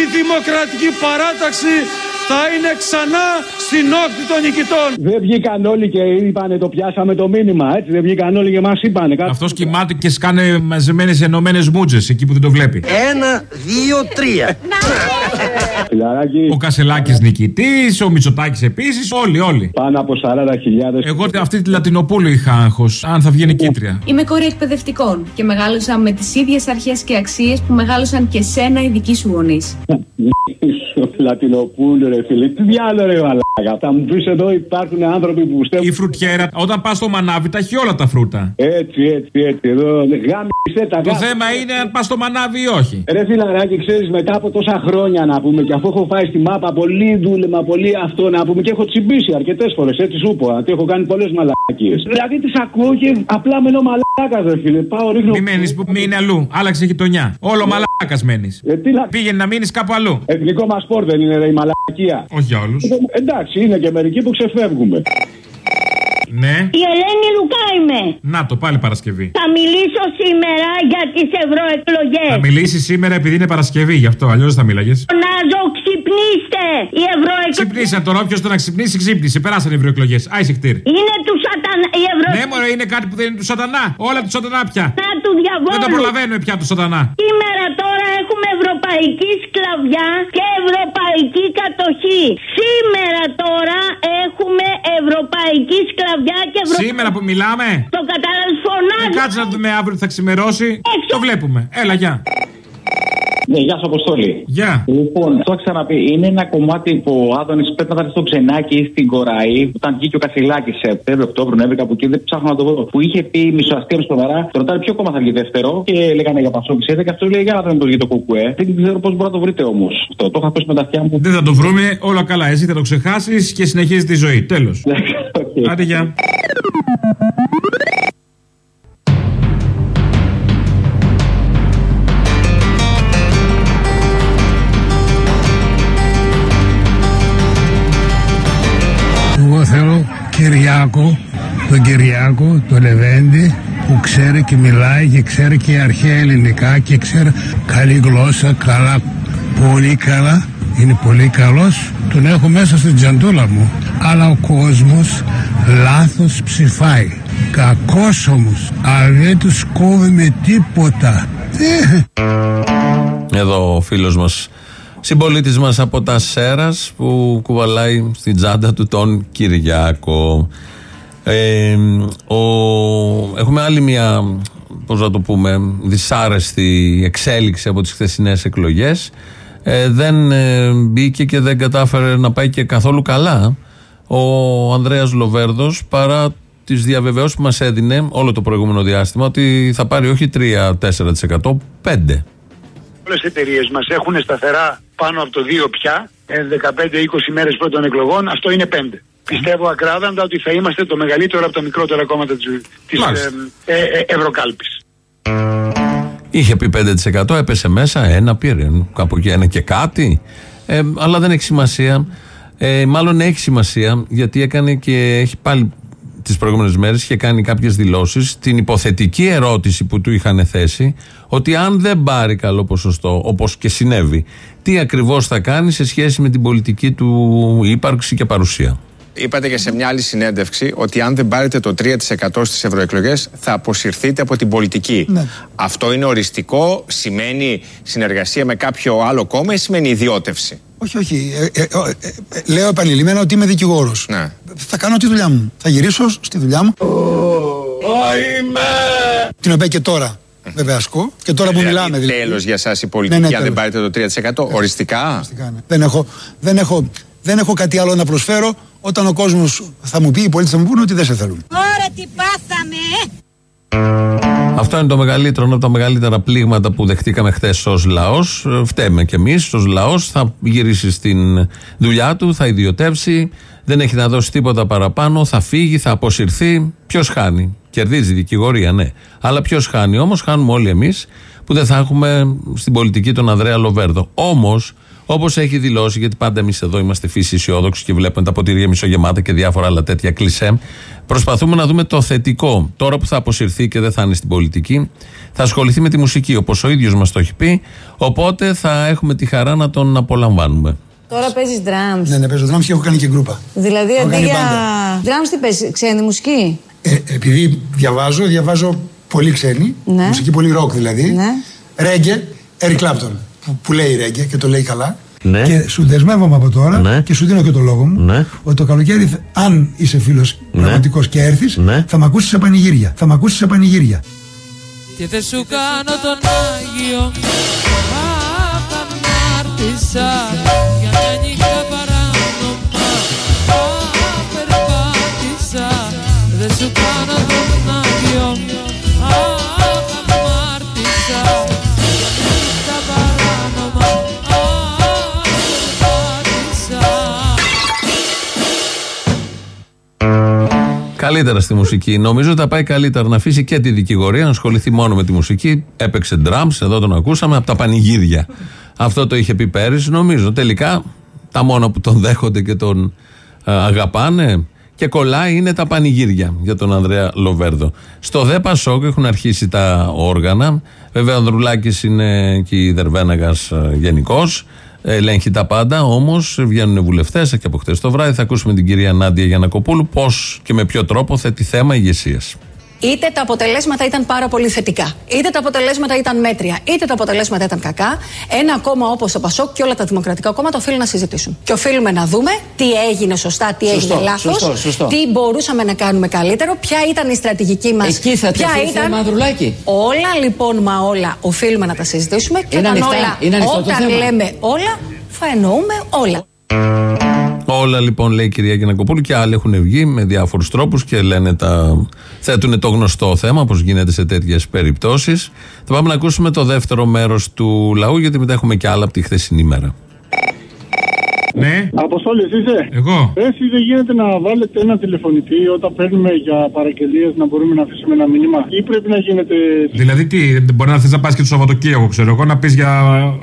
η Δημοκρατική Παράταξη θα είναι ξανά στην όχθη των νικητών. Δεν βγήκαν όλοι και είπανε το πιάσαμε το μήνυμα, έτσι. Δεν βγήκαν όλοι και μας είπανε κάτι. Αυτός κοιμάται και σκάνε μαζεμένες ενωμένες μούτζες εκεί που δεν το βλέπει. Ένα, δύο, τρία. Φιλαράκι. Ο Κασελάκης νικητής, ο Μητσοτάκης επίσης, όλοι, όλοι. Πάνω από 40.000. Εγώ αυτή τη Λατινοπούλου είχα άγχος, αν θα βγει νικήτρια. Είμαι κόρη εκπαιδευτικών και μεγάλωσα με τις ίδιες αρχές και αξίες που μεγάλωσαν και σένα οι δικοί σου γονείς. Λατινοπούλου, ρε φίλε. Τι διάλογο, ρε μαλάκα. Θα μου πεις εδώ υπάρχουν άνθρωποι που πιστεύουν. Η φρουτιέρα, όταν πας στο μανάβι, τα έχει όλα τα φρούτα. Έτσι, έτσι, έτσι. Εδώ γάμισε τα Το γάμισε. θέμα είναι αν πας στο μανάβι ή όχι. Ρε φιλαράκι, ξέρεις μετά από τόσα χρόνια να πούμε και αφού έχω φάει στη μάπα πολύ δούλεμα, πολύ αυτό να πούμε και έχω τσιμπήσει αρκετές φορές, έτσι σου πω. ότι έχω κάνει πολλές μαλακίες. Δηλαδή τις ακούω και απλά μένω μαλάκας, ρε φίλε. Πάω ρίχνω. Μη μένεις που μείνει αλλού. Άλλαξε γειτονιά. Όλο μαλάκας μένεις. Ε, τι να... Πήγαινε να μείνεις κάπου αλλού. Εθνικό μας σπορ δεν είναι ρε, η μαλακία. Όχι για όλους. Ε, εντάξει, είναι και μερικοί που ξεφεύγουμε. Ναι. Η Ελένη Λουκά είμαι. Να το πάλι Παρασκευή. Θα μιλήσω σήμερα για τις ευρωεκλογές. Θα μιλήσει σήμερα επειδή είναι Παρασκευή, γι' αυτό αλλιώς θα μίλαγες. Φωνάζω, ξυπνήστε. Οι ευρωεκλογές Ξυπνήσε τώρα, όποιος το να ξυπνήσει, ξύπνησε. Περάσαν οι ευρωεκλογές. Άισε κτήρ. είναι του σατανά. Οι Ναι, ευρωεκλογές μωρέ, είναι κάτι που δεν είναι του σατανά. Όλα του σατανά πια. του διαβόλου. Δεν το προλαβαίνουμε πια του σατανά. Σήμερα τώρα έχουμε ευρωπαϊκή σκλαβιά και ευρωπαϊκή κατοχή. Σήμερα τώρα έχουμε ευρωπαϊκή σκλαβιά και ευρωπαϊκή. Σήμερα που μιλάμε. Το κατάλαβες φωνάζω. Ε, κάτσε να δούμε αύριο θα ξημερώσει. Το βλέπουμε. Έλα, γεια. Ναι, γεια σου, Αποστόλη. Γεια. Λοιπόν, το έχω ξαναπεί. Είναι ένα κομμάτι που ο Άδωνης πρέπει να τα δει στο ξενάκι ή στην Κοραή, όταν βγήκε ο Κασιλάκης σε Σεπτέμβριο, Οκτώβριο, Νοέμβριο, κάπου εκεί, δεν ψάχνω να το βρω. Που είχε πει μισοαστία στοβαρά, το ρωτάει ποιο κόμμα θα βγει δεύτερο και λέγανε για Πασό και αυτός λέει για να δούμε πώς βγει το κουκουέ. Δεν ξέρω πώς μπορεί να το βρείτε όμως. Αυτό το είχα πει με τα αυτιά μου. Δεν θα το βρούμε, όλα καλά. Εσύ θα το ξεχάσεις και συνεχίζεις τη ζωή. Τέλος. Άντε, γεια. Κυριάκο, τον Κυριάκο, τον Λεβέντη που ξέρει και μιλάει και ξέρει και αρχαία ελληνικά και ξέρει καλή γλώσσα, καλά, πολύ καλά. Είναι πολύ καλός, τον έχω μέσα στην τζαντούλα μου. Αλλά ο κόσμος λάθος ψηφάει. Κακός όμως, αλλά δεν τους κόβει με τίποτα. Ε, Εδώ ο φίλος μας συμπολίτης μας από τα Σέρας που κουβαλάει στην τσάντα του τον Κυριάκο. Ε, ο, έχουμε άλλη μια, πώς να το πούμε, δυσάρεστη εξέλιξη από τις χθεσινές εκλογές. ε, δεν ε, μπήκε και δεν κατάφερε να πάει και καθόλου καλά ο Ανδρέας Λοβέρδος παρά τις διαβεβαιώσεις που μας έδινε όλο το προηγούμενο διάστημα ότι θα πάρει όχι 3-4% 5%. Όλε οι εταιρείες μας έχουν σταθερά πάνω από το 2 πια. Ε, 15-20 μέρες πρώτων εκλογών, αυτό είναι 5. Πιστεύω ακράδαντα ότι θα είμαστε το μεγαλύτερο από τα μικρότερα κόμματα τη ε, ε, ε, Ευρωκάλπης. Είχε πει 5% έπεσε μέσα, ένα πήρε, κάπου εκεί ένα και κάτι. Ε, αλλά δεν έχει σημασία. Ε, μάλλον έχει σημασία γιατί έκανε και έχει πάλι τις προηγούμενες μέρες είχε κάνει κάποιες δηλώσεις την υποθετική ερώτηση που του είχαν θέσει ότι αν δεν πάρει καλό ποσοστό όπως και συνέβη τι ακριβώς θα κάνει σε σχέση με την πολιτική του ύπαρξη και παρουσία. Είπατε και σε μια άλλη συνέντευξη ότι αν δεν πάρετε το 3% στις ευρωεκλογές θα αποσυρθείτε από την πολιτική. Ναι. Αυτό είναι οριστικό, σημαίνει συνεργασία με κάποιο άλλο κόμμα ή σημαίνει ιδιώτευση; Όχι, όχι. Ε, ε, ε, ε, λέω επανειλημμένα ότι είμαι δικηγόρος. Ναι. Θα κάνω τη δουλειά μου. Θα γυρίσω στη δουλειά μου. Την οποία και τώρα βέβαια ασκώ. Και τώρα που μιλάμε. Δηλαδή, τέλος για σας η πολιτική Ναι, ναι, αν δεν τέλος. πάρετε το 3% οριστικά; Οριστικά, ναι. Δεν έχω, δεν, έχω, δεν έχω κάτι άλλο να προσφέρω όταν ο κόσμος θα μου πει, οι πολίτες θα μου πούνε ότι δεν σε θέλουν. Ωραία τι πάθαμε Αυτό είναι το μεγαλύτερο, ένα από τα μεγαλύτερα πλήγματα που δεχτήκαμε χθες ως λαός. Φταίμε κι εμείς ως λαός. Θα γυρίσει στην δουλειά του, θα ιδιωτεύσει, δεν έχει να δώσει τίποτα παραπάνω, θα φύγει, θα αποσυρθεί. Ποιος χάνει; Κερδίζει η δικηγορία, ναι. Αλλά ποιος χάνει; Όμως χάνουμε όλοι εμείς που δεν θα έχουμε στην πολιτική τον Ανδρέα Λοβέρδο. Όμως, όπως έχει δηλώσει, γιατί πάντα εμείς εδώ είμαστε φύση αισιόδοξοι και βλέπουμε τα ποτήρια μισογεμάτα και διάφορα άλλα τέτοια κλισέ, προσπαθούμε να δούμε το θετικό. Τώρα που θα αποσυρθεί και δεν θα είναι στην πολιτική, θα ασχοληθεί με τη μουσική, όπως ο ίδιος μας το έχει πει. Οπότε θα έχουμε τη χαρά να τον απολαμβάνουμε. Τώρα παίζεις drums. Ναι, ναι, παίζω drums και έχω κάνει και γκρούπα. Δηλαδή Έχω αντί κάνει για. μπάντα. Drums τι παίζεις, ξένη μουσική; Ε, επειδή διαβάζω, διαβάζω πολύ ξένη. Ναι. Μουσική πολύ rock δηλαδή. Ναι. Ρέγγε, Eric Clapton. Που, που λέει ρέγγε και το λέει καλά. Ναι. Και σου δεσμεύομαι από τώρα Ναι. και σου δίνω και το λόγο μου Ναι. ότι το καλοκαίρι, θα- αν είσαι φίλος Ναι. πραγματικός και έρθεις, Ναι. θα με ακούσεις σε πανηγύρια. Θα με ακούσεις σε πανηγύρια. Και δεν σου κάνω τον Άγιο Αχ, αμάρτησα Για μια νύχτα παράνομα Αχ, περπάτησα Δεν σου Καλύτερα στη μουσική. Νομίζω ότι θα πάει καλύτερα να αφήσει και τη δικηγορία, να ασχοληθεί μόνο με τη μουσική. Έπαιξε drums, εδώ τον ακούσαμε, από τα πανηγύρια. Αυτό το είχε πει πέρυσι. Νομίζω τελικά τα μόνα που τον δέχονται και τον ε, αγαπάνε και κολλάει είναι τα πανηγύρια για τον Ανδρέα Λοβέρδο. Στο ΔΕ Πασόκ έχουν αρχίσει τα όργανα. Βέβαια, ο Ανδρουλάκης είναι και η Δερβέναγας γενικώ. Ελέγχει τα πάντα, όμως βγαίνουν βουλευτές και από χτες το βράδυ. Θα ακούσουμε την κυρία Νάντια Γιανακοπούλου πώς και με ποιο τρόπο θέτει θέμα ηγεσίας. Είτε τα αποτελέσματα ήταν πάρα πολύ θετικά, είτε τα αποτελέσματα ήταν μέτρια, είτε τα αποτελέσματα ήταν κακά, ένα κόμμα όπως το Πασόκ και όλα τα δημοκρατικά κόμματα οφείλουν να συζητήσουν. Και οφείλουμε να δούμε τι έγινε σωστά, τι Σωστό, έγινε λάθος, σωστό, σωστό. τι μπορούσαμε να κάνουμε καλύτερο, ποια ήταν η στρατηγική μας. Εκεί θα τεθεί θέμα, Ανδρουλάκη. Όλα λοιπόν, μα όλα οφείλουμε να τα συζητήσουμε και Είναι όταν, ανοιχτά, όλα, είναι ανοιχτό το όταν θέμα. λέμε όλα, θα εννοούμε όλα. Όλα λοιπόν λέει η κυρία Γιανακοπούλου και άλλοι έχουν βγει με διάφορους τρόπους και λένε τα. θέτουν το γνωστό θέμα, όπω γίνεται σε τέτοιες περιπτώσεις. Θα πάμε να ακούσουμε το δεύτερο μέρος του λαού, γιατί μετά έχουμε και άλλα από τη χθεσινή μέρα. Ναι. Αποστόλη, είσαι; Εγώ. Εσύ δεν γίνεται να βάλετε ένα τηλεφωνητή όταν παίρνουμε για παραγγελίες να μπορούμε να αφήσουμε ένα μήνυμα; Ή πρέπει να γίνεται. Δηλαδή, τι, μπορεί να θες να πας και το Σαββατοκύριακο, ξέρω εγώ, να πεις για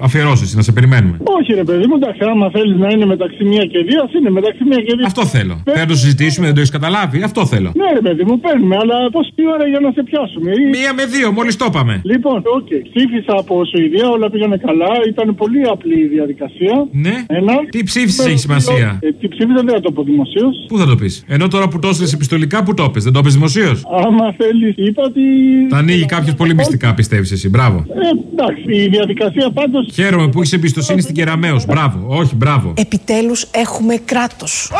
αφιερώσεις, να σε περιμένουμε; Όχι, ρε παιδί μου, εντάξει, άμα θέλεις να είναι μεταξύ μία και δύο, ας είναι μεταξύ μία και δύο. Αυτό θέλω. Θέλω να το συζητήσουμε, δεν το έχεις καταλάβει. Αυτό θέλω. Ναι, ρε παιδί μου, παίρνουμε, αλλά πόση ώρα για να σε πιάσουμε. Ή... Μία με δύο, μόλις το είπαμε. Λοιπόν, οκ. Ψήφισα από Σουηδία, όλα πήγανε καλά. Ήταν πολύ απλή η διαδικασία. Ναι. Ένα. Τι ψήφισες έχει σημασία. Ε, τι ψήφισα δεν θα το πω δημοσίως. Πού θα το πεις; Ενώ τώρα που το έστειλες επιστολικά, πού το πες, δεν το πες δημοσίως; Άμα θέλεις, είπα ότι. Τα ανοίγει κάποιος πολύ μυστικά, πιστεύεις εσύ. Μπράβο. Ε, εντάξει, η διαδικασία πάντως. Χαίρομαι που έχεις εμπιστοσύνη στην Κεραμαίο. Μπράβο. Όχι, μπράβο. Επιτέλους έχουμε κράτος.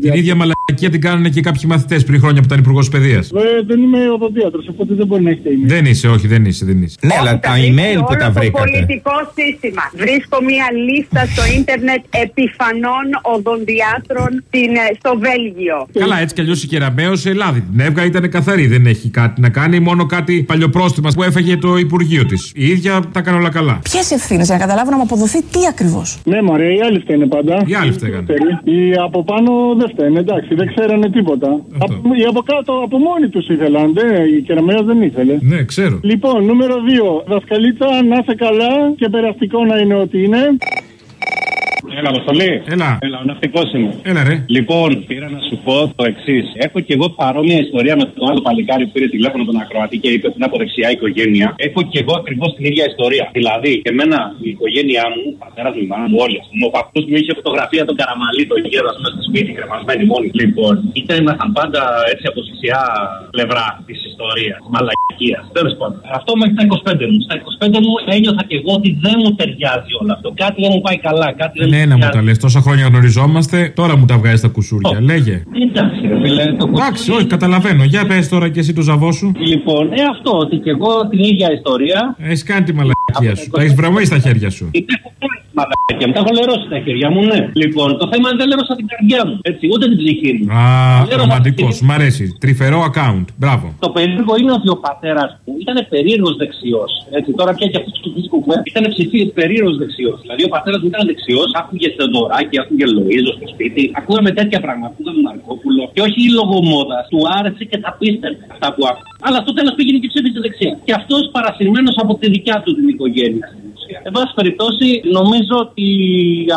Την ίδια μαλακία την κάνουν και κάποιοι μαθητές πριν χρόνια που ήταν υπουργός παιδείας. Ε, δεν είμαι οδοντίατρος, οπότε δεν μπορεί να έχετε email. Δεν είσαι, όχι, δεν είσαι, δεν είσαι. Ναι, αλλά τα email που τα Το βρήκατε. πολιτικό σύστημα. Βρίσκω μία λίστα στο ίντερνετ επιφανών οδοντιάτρων στην, ε, στο Βέλγιο. Καλά, έτσι κι αλλιώς η Κεραμαίο σε Ελλάδη την έβγα ήταν καθαρή. Δεν έχει κάτι να κάνει, μόνο κάτι παλιοπρόστιμα που έφαγε το Υπουργείο της. Η ίδια τα έκανε όλα καλά. Ποιες ευθύνες, για να καταλάβω να μου αποδοθεί τι ακριβώς. Ναι, μωρέ, οι άλλοι φταίνε πάντα. Οι άλλοι φταίγανε. Οι από πάνω δεν φταίνε, εντάξει, δεν ξέρανε τίποτα. Από, οι από κάτω από μόνοι τους ήθελαν, δεν, η Κεραμαίο δεν ήθελε. Ναι, ξέρω. Λοιπόν, νούμερο 2. Δασκαλίτσα, να είσαι καλά και περαστικό να είναι ό,τι είναι. Έλα, Αποστολή. Έλα. Έλα, ο ναυτικός είμαι. Έλα, ρε. Λοιπόν, πήρα να σου πω το εξής. Έχω και εγώ παρόμοια ιστορία με το άλλο παλικάρι που πήρε τηλέφωνο τον Ακροατή και είπε ότι είναι από δεξιά οικογένεια. Έχω και εγώ ακριβώς την ίδια ιστορία. Δηλαδή, και εμένα η οικογένειά μου, ο πατέρας μου, η μάνα μου, όλοι. ας πούμε, Ο παππούς μου είχε φωτογραφία τον καραμαλί, το γέρο μέσα στο σπίτι, κρεμασμένοι μόνοι. Λοιπόν, ήταν ήμασταν πάντα έτσι από δεξιά πλευρά της ιστορίας, τη μαλακίας. Τέλος πάντων. Αυτό μέχρι τα 25 μου. Στα 25 μου ένιωθα και εγώ ότι δεν μου ταιριάζει όλο αυτό. Κάτι δεν μου πάει καλά, κάτι δεν Ναι, να μου τα λες. Τόσα χρόνια γνωριζόμαστε, τώρα μου τα βγάζει τα κουσούρια. Λέγε. Εντάξει, ρε φίλε, το Εντάξει, όχι, καταλαβαίνω. Για πες τώρα και εσύ το ζαβό σου. Λοιπόν, ε, αυτό, ότι και εγώ την ίδια ιστορία. Έχεις κάνει τη μαλακία σου. Τα έχεις βραμμίσει στα χέρια σου. Την έχω κάνει τη μαλακία μου, τα έχω λερώσει τα χέρια μου, ναι. Λοιπόν, το θέμα είναι δεν λερώσα την καρδιά μου. Έτσι, ούτε την ψυχή μου. Α, ρομαντικός. Μ' αρέσει. Τρυφερό account. Μπράβο. Το περίεργο είναι ότι ο πατέρας μου ήταν περίεργος δεξιός. Έτσι, τώρα πια και αυτό του δίσκου που ήταν ψηφί περίεργος δεξιός. Δηλαδή ο πατέρας μου ήταν δεξιός, άκουγε Θεοδωράκη, άκουγε Λοίζο στο σπίτι. Ακούγαμε τέτοια πράγματα. Ακούγαμε Μαρκόπουλο. Και όχι λόγω μόδα. Του άρεσε και τα πίστευε αυτά που άκουγε. Αλλά στο τέλος πήγαινε και ψήφισε δεξιά. Και αυτός παρασυρμένος από τη δικιά του την οικογένεια. στην ουσία. Εν πάση περιπτώσει, νομίζω ότι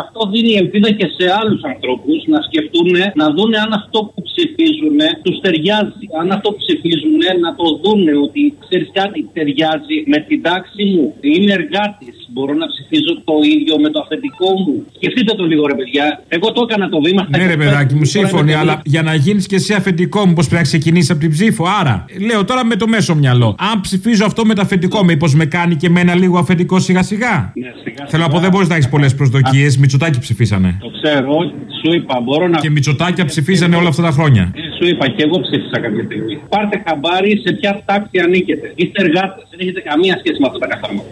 αυτό δίνει ελπίδα και σε άλλους ανθρώπους να σκεφτούν, να δουν αν αυτό που ψηφίζουν τους ταιριάζει. Αν αυτό που ψηφίζουν να το δούνε ότι ξέρεις κάτι ταιριάζει με την τάξη μου. Είμαι εργάτης. Μπορώ να ψηφίζω το ίδιο με το αφεντικό μου. Σκεφτείτε το λίγο, ρε παιδιά. Εγώ το έκανα το βήμα στα Ναι, ρε 25 παιδάκι μου, Τώρα σύμφωνοι, είμαι αλλά για να γίνεις και εσύ αφεντικό μου, πώς πρέπει να ξεκινήσεις από την ψήφο. Άρα, λέω τώρα με το μέσο μυαλό. Αν ψηφίζω αυτό με το αφεντικό, μήπως με κάνει και εμένα λίγο αφεντικό σιγά-σιγά; Ναι, σιγά Θέλω να πω, δεν μπορείς να έχεις πολλές προσδοκίες. Μητσοτάκι ψηφίσανε. Το ξέρω, σου είπα, μπορώ να. Και Μητσοτάκια ψηφίζανε όλα αυτά τα χρόνια. Ε, Σου είπα και εγώ ψήφισα κάποια στιγμή. Πάρτε χαμπάρι σε ποια τάξη ανήκετε. Είστε εργάτες. Δεν έχετε καμία σχέση με αυτά τα καθάρματα.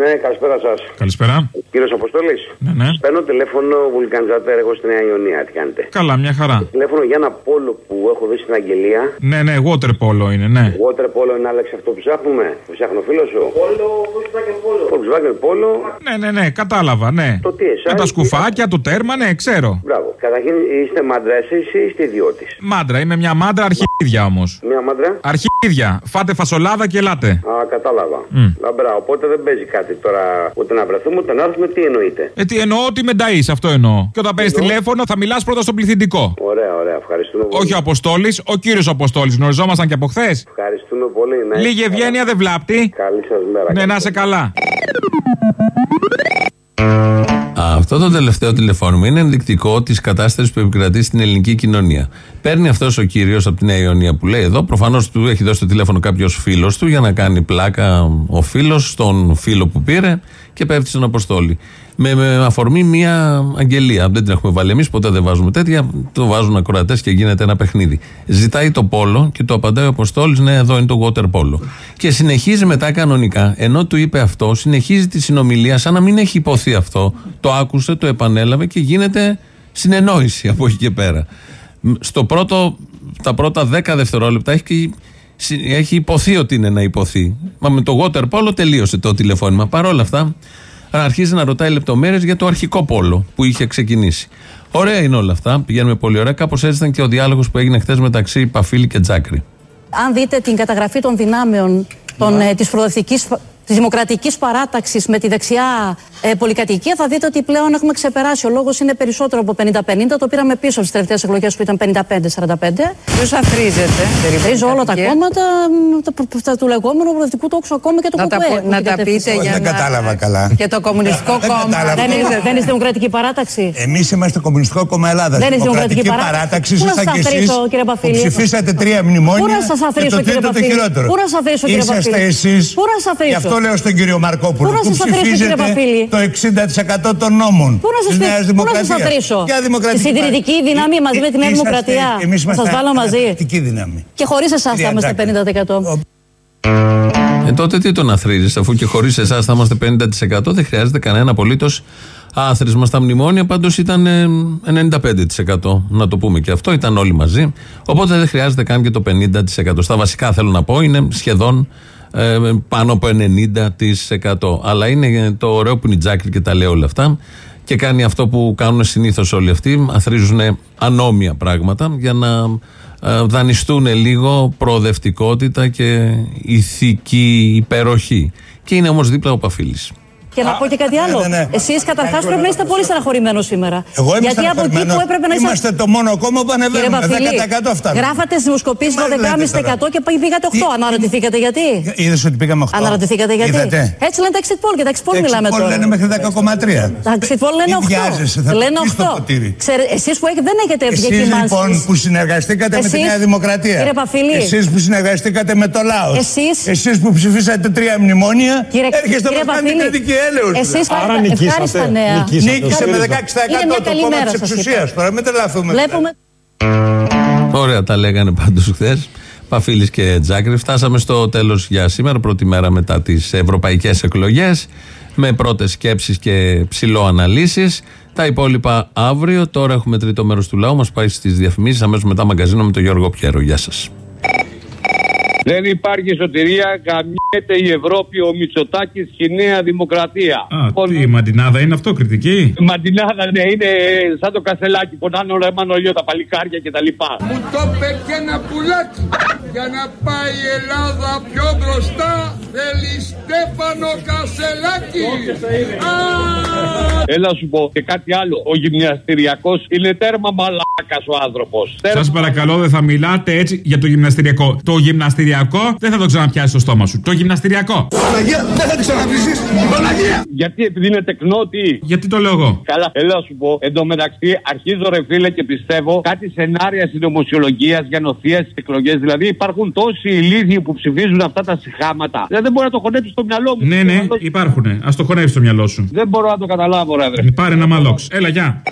Ναι, καλησπέρα σας. Καλησπέρα. Κύριος Αποστολή. Ναι, ναι. Παίρνω τηλέφωνο βουλκανιζατέρ εγώ στη Νέα Ιωνία. Τι κάνετε; Καλά, μια χαρά. Τηλέφωνο για ένα πόλο που έχω δει στην αγγελία. Ναι, ναι, water polo είναι, ναι. Water polo είναι Άλεξ αυτό που ψάχνουμε. Που ψάχνω φίλος σου. Πόλο, Volkswagen Polo. Volkswagen Polo. Ναι, ναι, ναι, κατάλαβα, ναι. Το τι εσάς. Με τα σκουφάκια, το τέρμα, ναι, ξέρω. Μπράβο. Καταρχήν είστε μάντρα εσείς ή είστε ιδιώτης; Μάντρα, είμαι μια μάντρα αρχίδια όμως. Μια μάντρα; Αρχίδια. Φάτε φασολάδα και ελάτε. Α, κατάλαβα. Μμ. Λαμπρά, οπότε δεν παίζει κάτι τώρα ούτε να βρεθούμε ούτε να έρθουμε. Τι εννοείτε; Ε, τι εννοώ ότι με νταεί, αυτό εννοώ. Και όταν παίρνεις τηλέφωνο θα μιλάς πρώτα στον πληθυντικό. Ωραία, ωραία. Ευχαριστούμε πολύ. Όχι ο Αποστόλης, ο κύριος Αποστόλης. Γνωριζόμασταν και από χθες. Ευχαριστούμε πολύ. Ναι. Λίγη ευγένεια δεν βλάπτει. Καλή σας μέρα. Ναι, να είσαι καλά. Αυτό το τελευταίο τηλεφώνημα είναι ενδεικτικό της κατάστασης που επικρατεί στην ελληνική κοινωνία. Παίρνει αυτός ο κύριος από τη Νέα Ιωνία που λέει εδώ, προφανώς του έχει δώσει το τηλέφωνο κάποιος φίλος του για να κάνει πλάκα ο φίλος στον φίλο που πήρε και πέφτει στον Αποστόλη. Με, με αφορμή μια αγγελία. Δεν την έχουμε βάλει εμείς, ποτέ δεν βάζουμε τέτοια. Το βάζουν ακροατές και γίνεται ένα παιχνίδι. Ζητάει το πόλο και το απαντάει ο Αποστόλης, ναι, εδώ είναι το water polo. Και συνεχίζει μετά κανονικά, ενώ του είπε αυτό, συνεχίζει τη συνομιλία σαν να μην έχει υποθεί αυτό. Το άκουσε, το επανέλαβε και γίνεται συνεννόηση από εκεί και πέρα. Μ, Στο πρώτο, τα πρώτα 10 δευτερόλεπτα έχει, συ- έχει υποθεί ότι είναι να υποθεί. Μα με το water polo τελείωσε το τηλεφώνημα. Παρ' όλα αυτά, αρχίζει να ρωτάει λεπτομέρειες για το αρχικό πόλο που είχε ξεκινήσει. Ωραία είναι όλα αυτά, πηγαίνουμε πολύ ωραία. Κάπως έτσι ήταν και ο διάλογος που έγινε χθες μεταξύ Παφίλη και Τζάκρη. Αν δείτε την καταγραφή των δυνάμεων των, ε, της προοδευτικής της δημοκρατικής παράταξης με τη δεξιά ε, πολυκατοικία θα δείτε ότι πλέον έχουμε ξεπεράσει. Ο λόγος είναι περισσότερο από 50-50. Το πήραμε πίσω στις τελευταίες εκλογές που ήταν 55-45. Ποιος αθρίζεται. Θρίζω όλα τα κόμματα μ, τα, π- τα- του λεγόμενου προοδευτικού τόξου ακόμα και το Να τα ΚΚΕ. πω- να τα πείτε για Δεν να- κατάλαβα καλά. Και το Κομμουνιστικό Δεν Κόμμα. κατάλαβα. Δεν είναι, δεν είναι δημοκρατική παράταξη; Εμείς είμαστε Κομμουνιστικό Κόμμα Ελλάδας. Δεν είναι δημοκρατική παράταξη; παράταξη. Πού να ήσασταν σας κι εσείς αφήσω, κύριε που Παφίλη. ψηφίσατε τρία μνημόνια. Πού να σας και αφήσω, το κύριε τρίτο το Παφίλη. χειρότερο. Πού να σας αφήσω, κύριε Είσαστε Παφίλη. εσείς. Πού να σας αφήσω; Γι' αυτό Αυτό λέω στον κύριο Μαρκόπουλο. Πού να που σας αντρήσω, κύριε ψηφίζετε Παπίλη; το 60% των νόμων Πού να της σας, Νέας πού να σας Δημοκρατίας. αντρήσω. Ποια Τη δημοκρατική συντηρητική πάλι. δύναμη μαζί με τη Νέα Είσαστε- Δημοκρατία. εμείς Να σας είμαστε βάλω μαζί. αναπτυκτική δύναμη. Και χωρίς εσάς θα Κυρία είμαστε Τζάκη. 50%. Ε, τότε τι τον αθρίζει, αφού και χωρίς εσάς θα είμαστε 50%, δεν χρειάζεται κανένα απολύτως άθροισμα στα μνημόνια. Πάντως ήταν ε, 95%. Να το πούμε και αυτό, ήταν όλοι μαζί. Οπότε δεν χρειάζεται καν και το 50%. Στα βασικά θέλω να πω είναι σχεδόν ε, πάνω από 90%. Αλλά είναι το ωραίο που είναι η Τζάκρη και τα λέει όλα αυτά και κάνει αυτό που κάνουν συνήθως όλοι αυτοί. Αθρίζουν ανώμια πράγματα για να ε, δανειστούν λίγο προοδευτικότητα και ηθική υπεροχή. Και είναι όμως δίπλα ο Παφίλης. Και να πω και κάτι άλλο. ναι, ναι. Εσείς καταρχάς πρέπει να είστε πολύ στεναχωρημένοι σήμερα. Εγώ είμαι Γιατί από εκεί που στεναχωρημένος. έπρεπε να είσαστε. Είμαστε το μόνο κόμμα που Κύριε ανεβαίνουμε. Παφίλη, 10% φτάνουμε. γράφατε στις δημοσκοπήσεις Τι μας λέτε 12,5% και πήγατε 8. Αναρωτηθήκατε γιατί; Είδες ότι πήγαμε 8. Αναρωτηθήκατε γιατί; Είδατε. Έτσι λένε τα exit poll και τα exit poll Τα μιλάμε exit poll τώρα. λένε μέχρι 10,3. Τα exit poll λένε Μην βιάζεσαι, 8. θα Λένε πεις το 8. ποτήρι. Ξέρε, εσείς που έχετε, δεν έχετε Εσείς διακυμάνσει. λοιπόν που συνεργαστήκατε με τη Εσείς, Νέα Δημοκρατία. κύριε Παφίλη. Εσείς που συνεργαστήκατε με το λαός. Εσείς- Εσείς που ψηφίσατε τρία μνημόνια. Κύριε- έρχεστε κύριε να μας κάνετε Παφίλη, κριτική έλεος. εσείς δηλαδή. ευχάριστα- ευχάριστα νέα. Νίκησε με 16% Είναι μια το καλή κόμμα μέρα, της σας είπα. εξουσίας τώρα. Μην τρελαθούμε. Βλέπουμε. Ωραία τα λέγανε πάντως χθες. Παφίλης και Τζάκρη. Φτάσαμε στο τέλος για σήμερα, πρώτη μέρα μετά τις ευρωπαϊκές εκλογές. Με πρώτες σκέψεις και ψηλοαναλύσει. Τα υπόλοιπα αύριο. Τώρα έχουμε τρίτο μέρος του λαού. Μας πάει στις διαφημίσεις. Αμέσως μετά μαγκαζίνο με τον Γιώργο Πιέρο. Γεια σας. Δεν υπάρχει σωτηρία, γαμιέται η Ευρώπη, ο Μητσοτάκης και η Νέα Δημοκρατία. Α, τι, η μαντινάδα είναι αυτό, κριτική; Μαντινάδα, ναι, είναι σαν το κασελάκι, πονάνε όλα μανολιό, τα παλικάρια κτλ. Μου το είπε και ένα πουλάκι. Για να πάει η Ελλάδα πιο μπροστά θέλει Στέφανο Κασελάκη. Α, Έλα σου πω και κάτι άλλο. Ο γυμναστηριακός είναι τέρμα μαλάκας ο άνθρωπος. Σας παρακαλώ, δεν θα μιλάτε έτσι για το γυμναστηριακό. Το γυμναστηριακό δεν θα το ξαναπιάσεις στο στόμα σου. Το γυμναστηριακό. Παναγία, δεν θα τη ξαναπλήσεις. Παναγία. Γιατί επειδή είναι τεκνότη. Γιατί το λέω εγώ. Καλά, έλα να σου πω. Εν τω μεταξύ, αρχίζω ρε φίλε και πιστεύω κάτι σενάρια συνωμοσιολογίας για νοθεία στι εκλογές. Δηλαδή, υπάρχουν τόσοι ηλίθιοι που ψηφίζουν αυτά τα συχάματα. Δηλαδή, δεν μπορώ να το χωνέψω στο μυαλό μου. Ναι, ναι, υπάρχουνε. Α το χωνεύει στο μυαλό σου. Δεν μπορώ να το καταλάβω, ρε. Ε, Πάρε ένα μαλόξ. Έλα, γεια.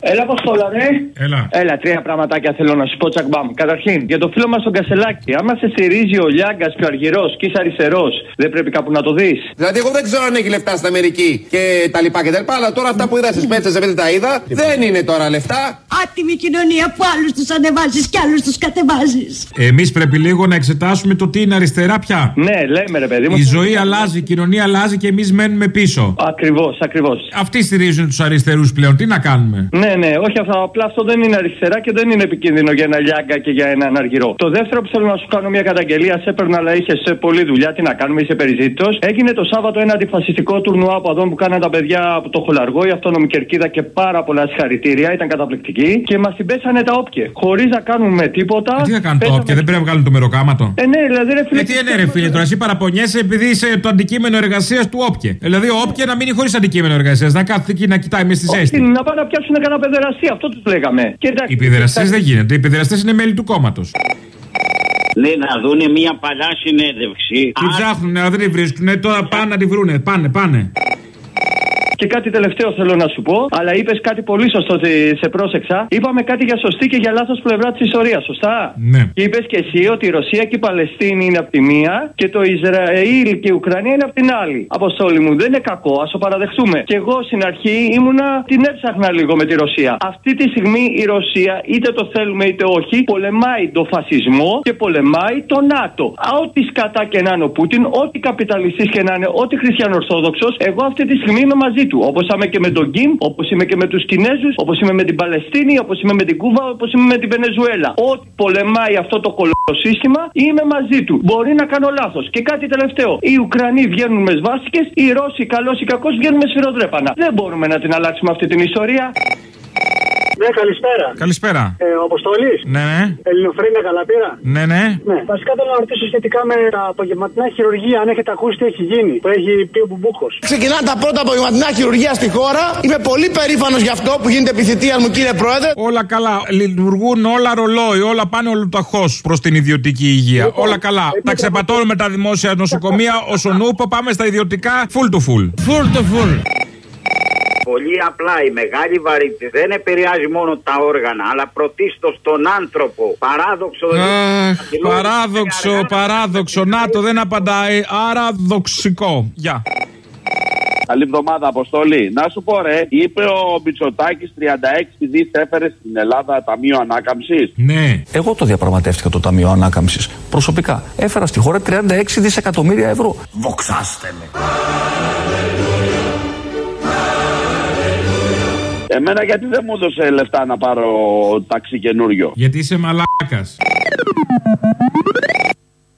Έλα, Αποστόλα, ναι. Έλα. Έλα, τρία πραγματάκια θέλω να σου πω, τσακμπάμ. Καταρχήν, για το φίλο μας τον Κασελάκη. Άμα σε στηρίζει ο Λιάγκας πιο αργυρός και είσαι αριστερός, δεν πρέπει κάπου να το δεις. Δηλαδή, εγώ δεν ξέρω αν έχει λεφτά στην Αμερική και τα λοιπά και τα λοιπά, αλλά τώρα αυτά που είδα στις πέτσε, επειδή τα είδα, δεν είναι τώρα λεφτά. Άτιμη κοινωνία που άλλους τους ανεβάζεις και άλλους τους κατεβάζεις. Εμείς πρέπει λίγο να εξετάσουμε το τι είναι αριστερά πια. Ναι, λέμε ρε παιδί μου. Η ζωή αλλάζει, η κοινωνία αλλάζει και εμείς μένουμε πίσω. Ακριβώς, ακριβώς. Αυτοί στηρίζουν τους αριστερούς πλέον. Τι να κάνουμε; Ναι, ναι, όχι αυτό. Απλά αυτό δεν είναι αριστερά και δεν είναι επικίνδυνο για ένα λιάγκα και για έναν αργυρό. Το δεύτερο που θέλω να σου κάνω μια καταγγελία. Σε έπαιρνα, αλλά είχε σε πολλή δουλειά. Τι να κάνουμε, είσαι περιζήτητος. Έγινε το Σάββατο ένα αντιφασιστικό τουρνουά από εδώ που κάναν τα παιδιά από το Χολαργό, η αυτόνομη κερκίδα και πάρα πολλά συγχαρητήρια. Ήταν καταπληκτική. Και μας την πέσανε τα όπια. Χωρίς να κάνουμε τίποτα. Ε, Τι να κάνουν το πέσαμε- όπια, δεν πρέπει να βγάλουν το μεροκάματο; Ε, ναι, δηλαδή ρε φίλε. Ε, τι είναι, ρε φίλε, τώρα εσύ παραπονιέσαι επειδή είσαι το αντικείμενο εργασίας του όπια. Δηλαδή, ο όπια να μείνει χωρίς αντικείμενο εργασίας, να κάθεται εκεί να κοιτάει μες στη Όχι, ζέστη. να πάνε να πιάσουν κανένα παιδεραστή, αυτό τους λέγαμε. Και εντάξει, Οι παιδεραστέ δεν γίνεται. Οι παιδεραστέ είναι μέλη του κόμματος. Ναι, να δούνε μια παλιά συνέντευξη. Τι ψάχνουν, αλλά δεν τη βρίσκουν. Τώρα πάνε να τη βρούνε. Πάνε, πάνε. Και κάτι τελευταίο θέλω να σου πω, αλλά είπες κάτι πολύ σωστό, ότι σε πρόσεξα. Είπαμε κάτι για σωστή και για λάθος πλευρά της ιστορίας, σωστά; Ναι. Και είπες και εσύ ότι η Ρωσία και η Παλαιστίνη είναι από τη μία και το Ισραήλ και η Ουκρανία είναι από την άλλη. Αποστόλη μου, δεν είναι κακό, ας το παραδεχτούμε. Και εγώ στην αρχή ήμουνα, την έψαχνα λίγο με τη Ρωσία. Αυτή τη στιγμή η Ρωσία, είτε το θέλουμε είτε όχι, πολεμάει το φασισμό και πολεμάει το ΝΑΤΟ. Α, Ό,τι σκατά και να είναι ο Πούτιν, ό,τι καπιταλιστής και να είναι, ό,τι χριστιανορθόδοξος, εγώ αυτή τη στιγμή είμαι μαζί του. Όπως είμαι και με τον Κιμ, όπως είμαι και με τους Κινέζους, όπως είμαι με την Παλαιστίνη, όπως είμαι με την Κούβα, όπως είμαι με την Βενεζουέλα. Ό,τι πολεμάει αυτό το κολοσύστημα, είμαι μαζί του. Μπορεί να κάνω λάθος. Και κάτι τελευταίο. Οι Ουκρανοί βγαίνουν με σβάστηκες, οι Ρώσοι, καλός ή κακός, βγαίνουν με σφυροδρέπανα. Δεν μπορούμε να την αλλάξουμε αυτή την ιστορία. Ναι, καλησπέρα. Καλησπέρα. Ε, ο Αποστολή. Ναι, ναι. Ελληνοφρένια καλαπήρα. Ναι, ναι. Ναι, βασικά θέλω να ρωτήσω σχετικά με τα απογευματινά χειρουργία, αν έχετε ακούσει τι έχει γίνει, που έχει πει ο Μπουμπούκος. Ξεκινάνε τα πρώτα απογευματινά χειρουργία στη χώρα. Είμαι πολύ περήφανος γι' αυτό που γίνεται επιθετία μου, κύριε Πρόεδρε. Όλα καλά. Λειτουργούν όλα ρολόι. Όλα πάνε ολοταχώς προς την ιδιωτική υγεία. Λοιπόν, όλα καλά. Τα ξεπατώνουμε τα δημόσια νοσοκομεία όσο νούπο. Πάμε στα ιδιωτικά full to full. Full to full. Πολύ απλά η μεγάλη βαρύτητα δεν επηρεάζει μόνο τα όργανα, αλλά πρωτίστως τον άνθρωπο. Παράδοξο. Αχ, παράδοξο, παράδοξο. Να το δεν απαντάει. Άρα δοξικό. Γεια. Καλή εβδομάδα, Αποστολή. Να σου πω, ρε, είπε ο Μπιτσοτάκη 36 δις έφερε στην Ελλάδα Ταμείο Ανάκαμψης. Ναι. Εγώ το διαπραγματεύτηκα το Ταμείο Ανάκαμψης. Προσωπικά. Έφερα στη χώρα 36 δισεκατομμύρια ευρώ. Βοξάστε με. Εμένα γιατί δεν μου έδωσε λεφτά να πάρω ταξί καινούριο; Γιατί είσαι μαλάκας.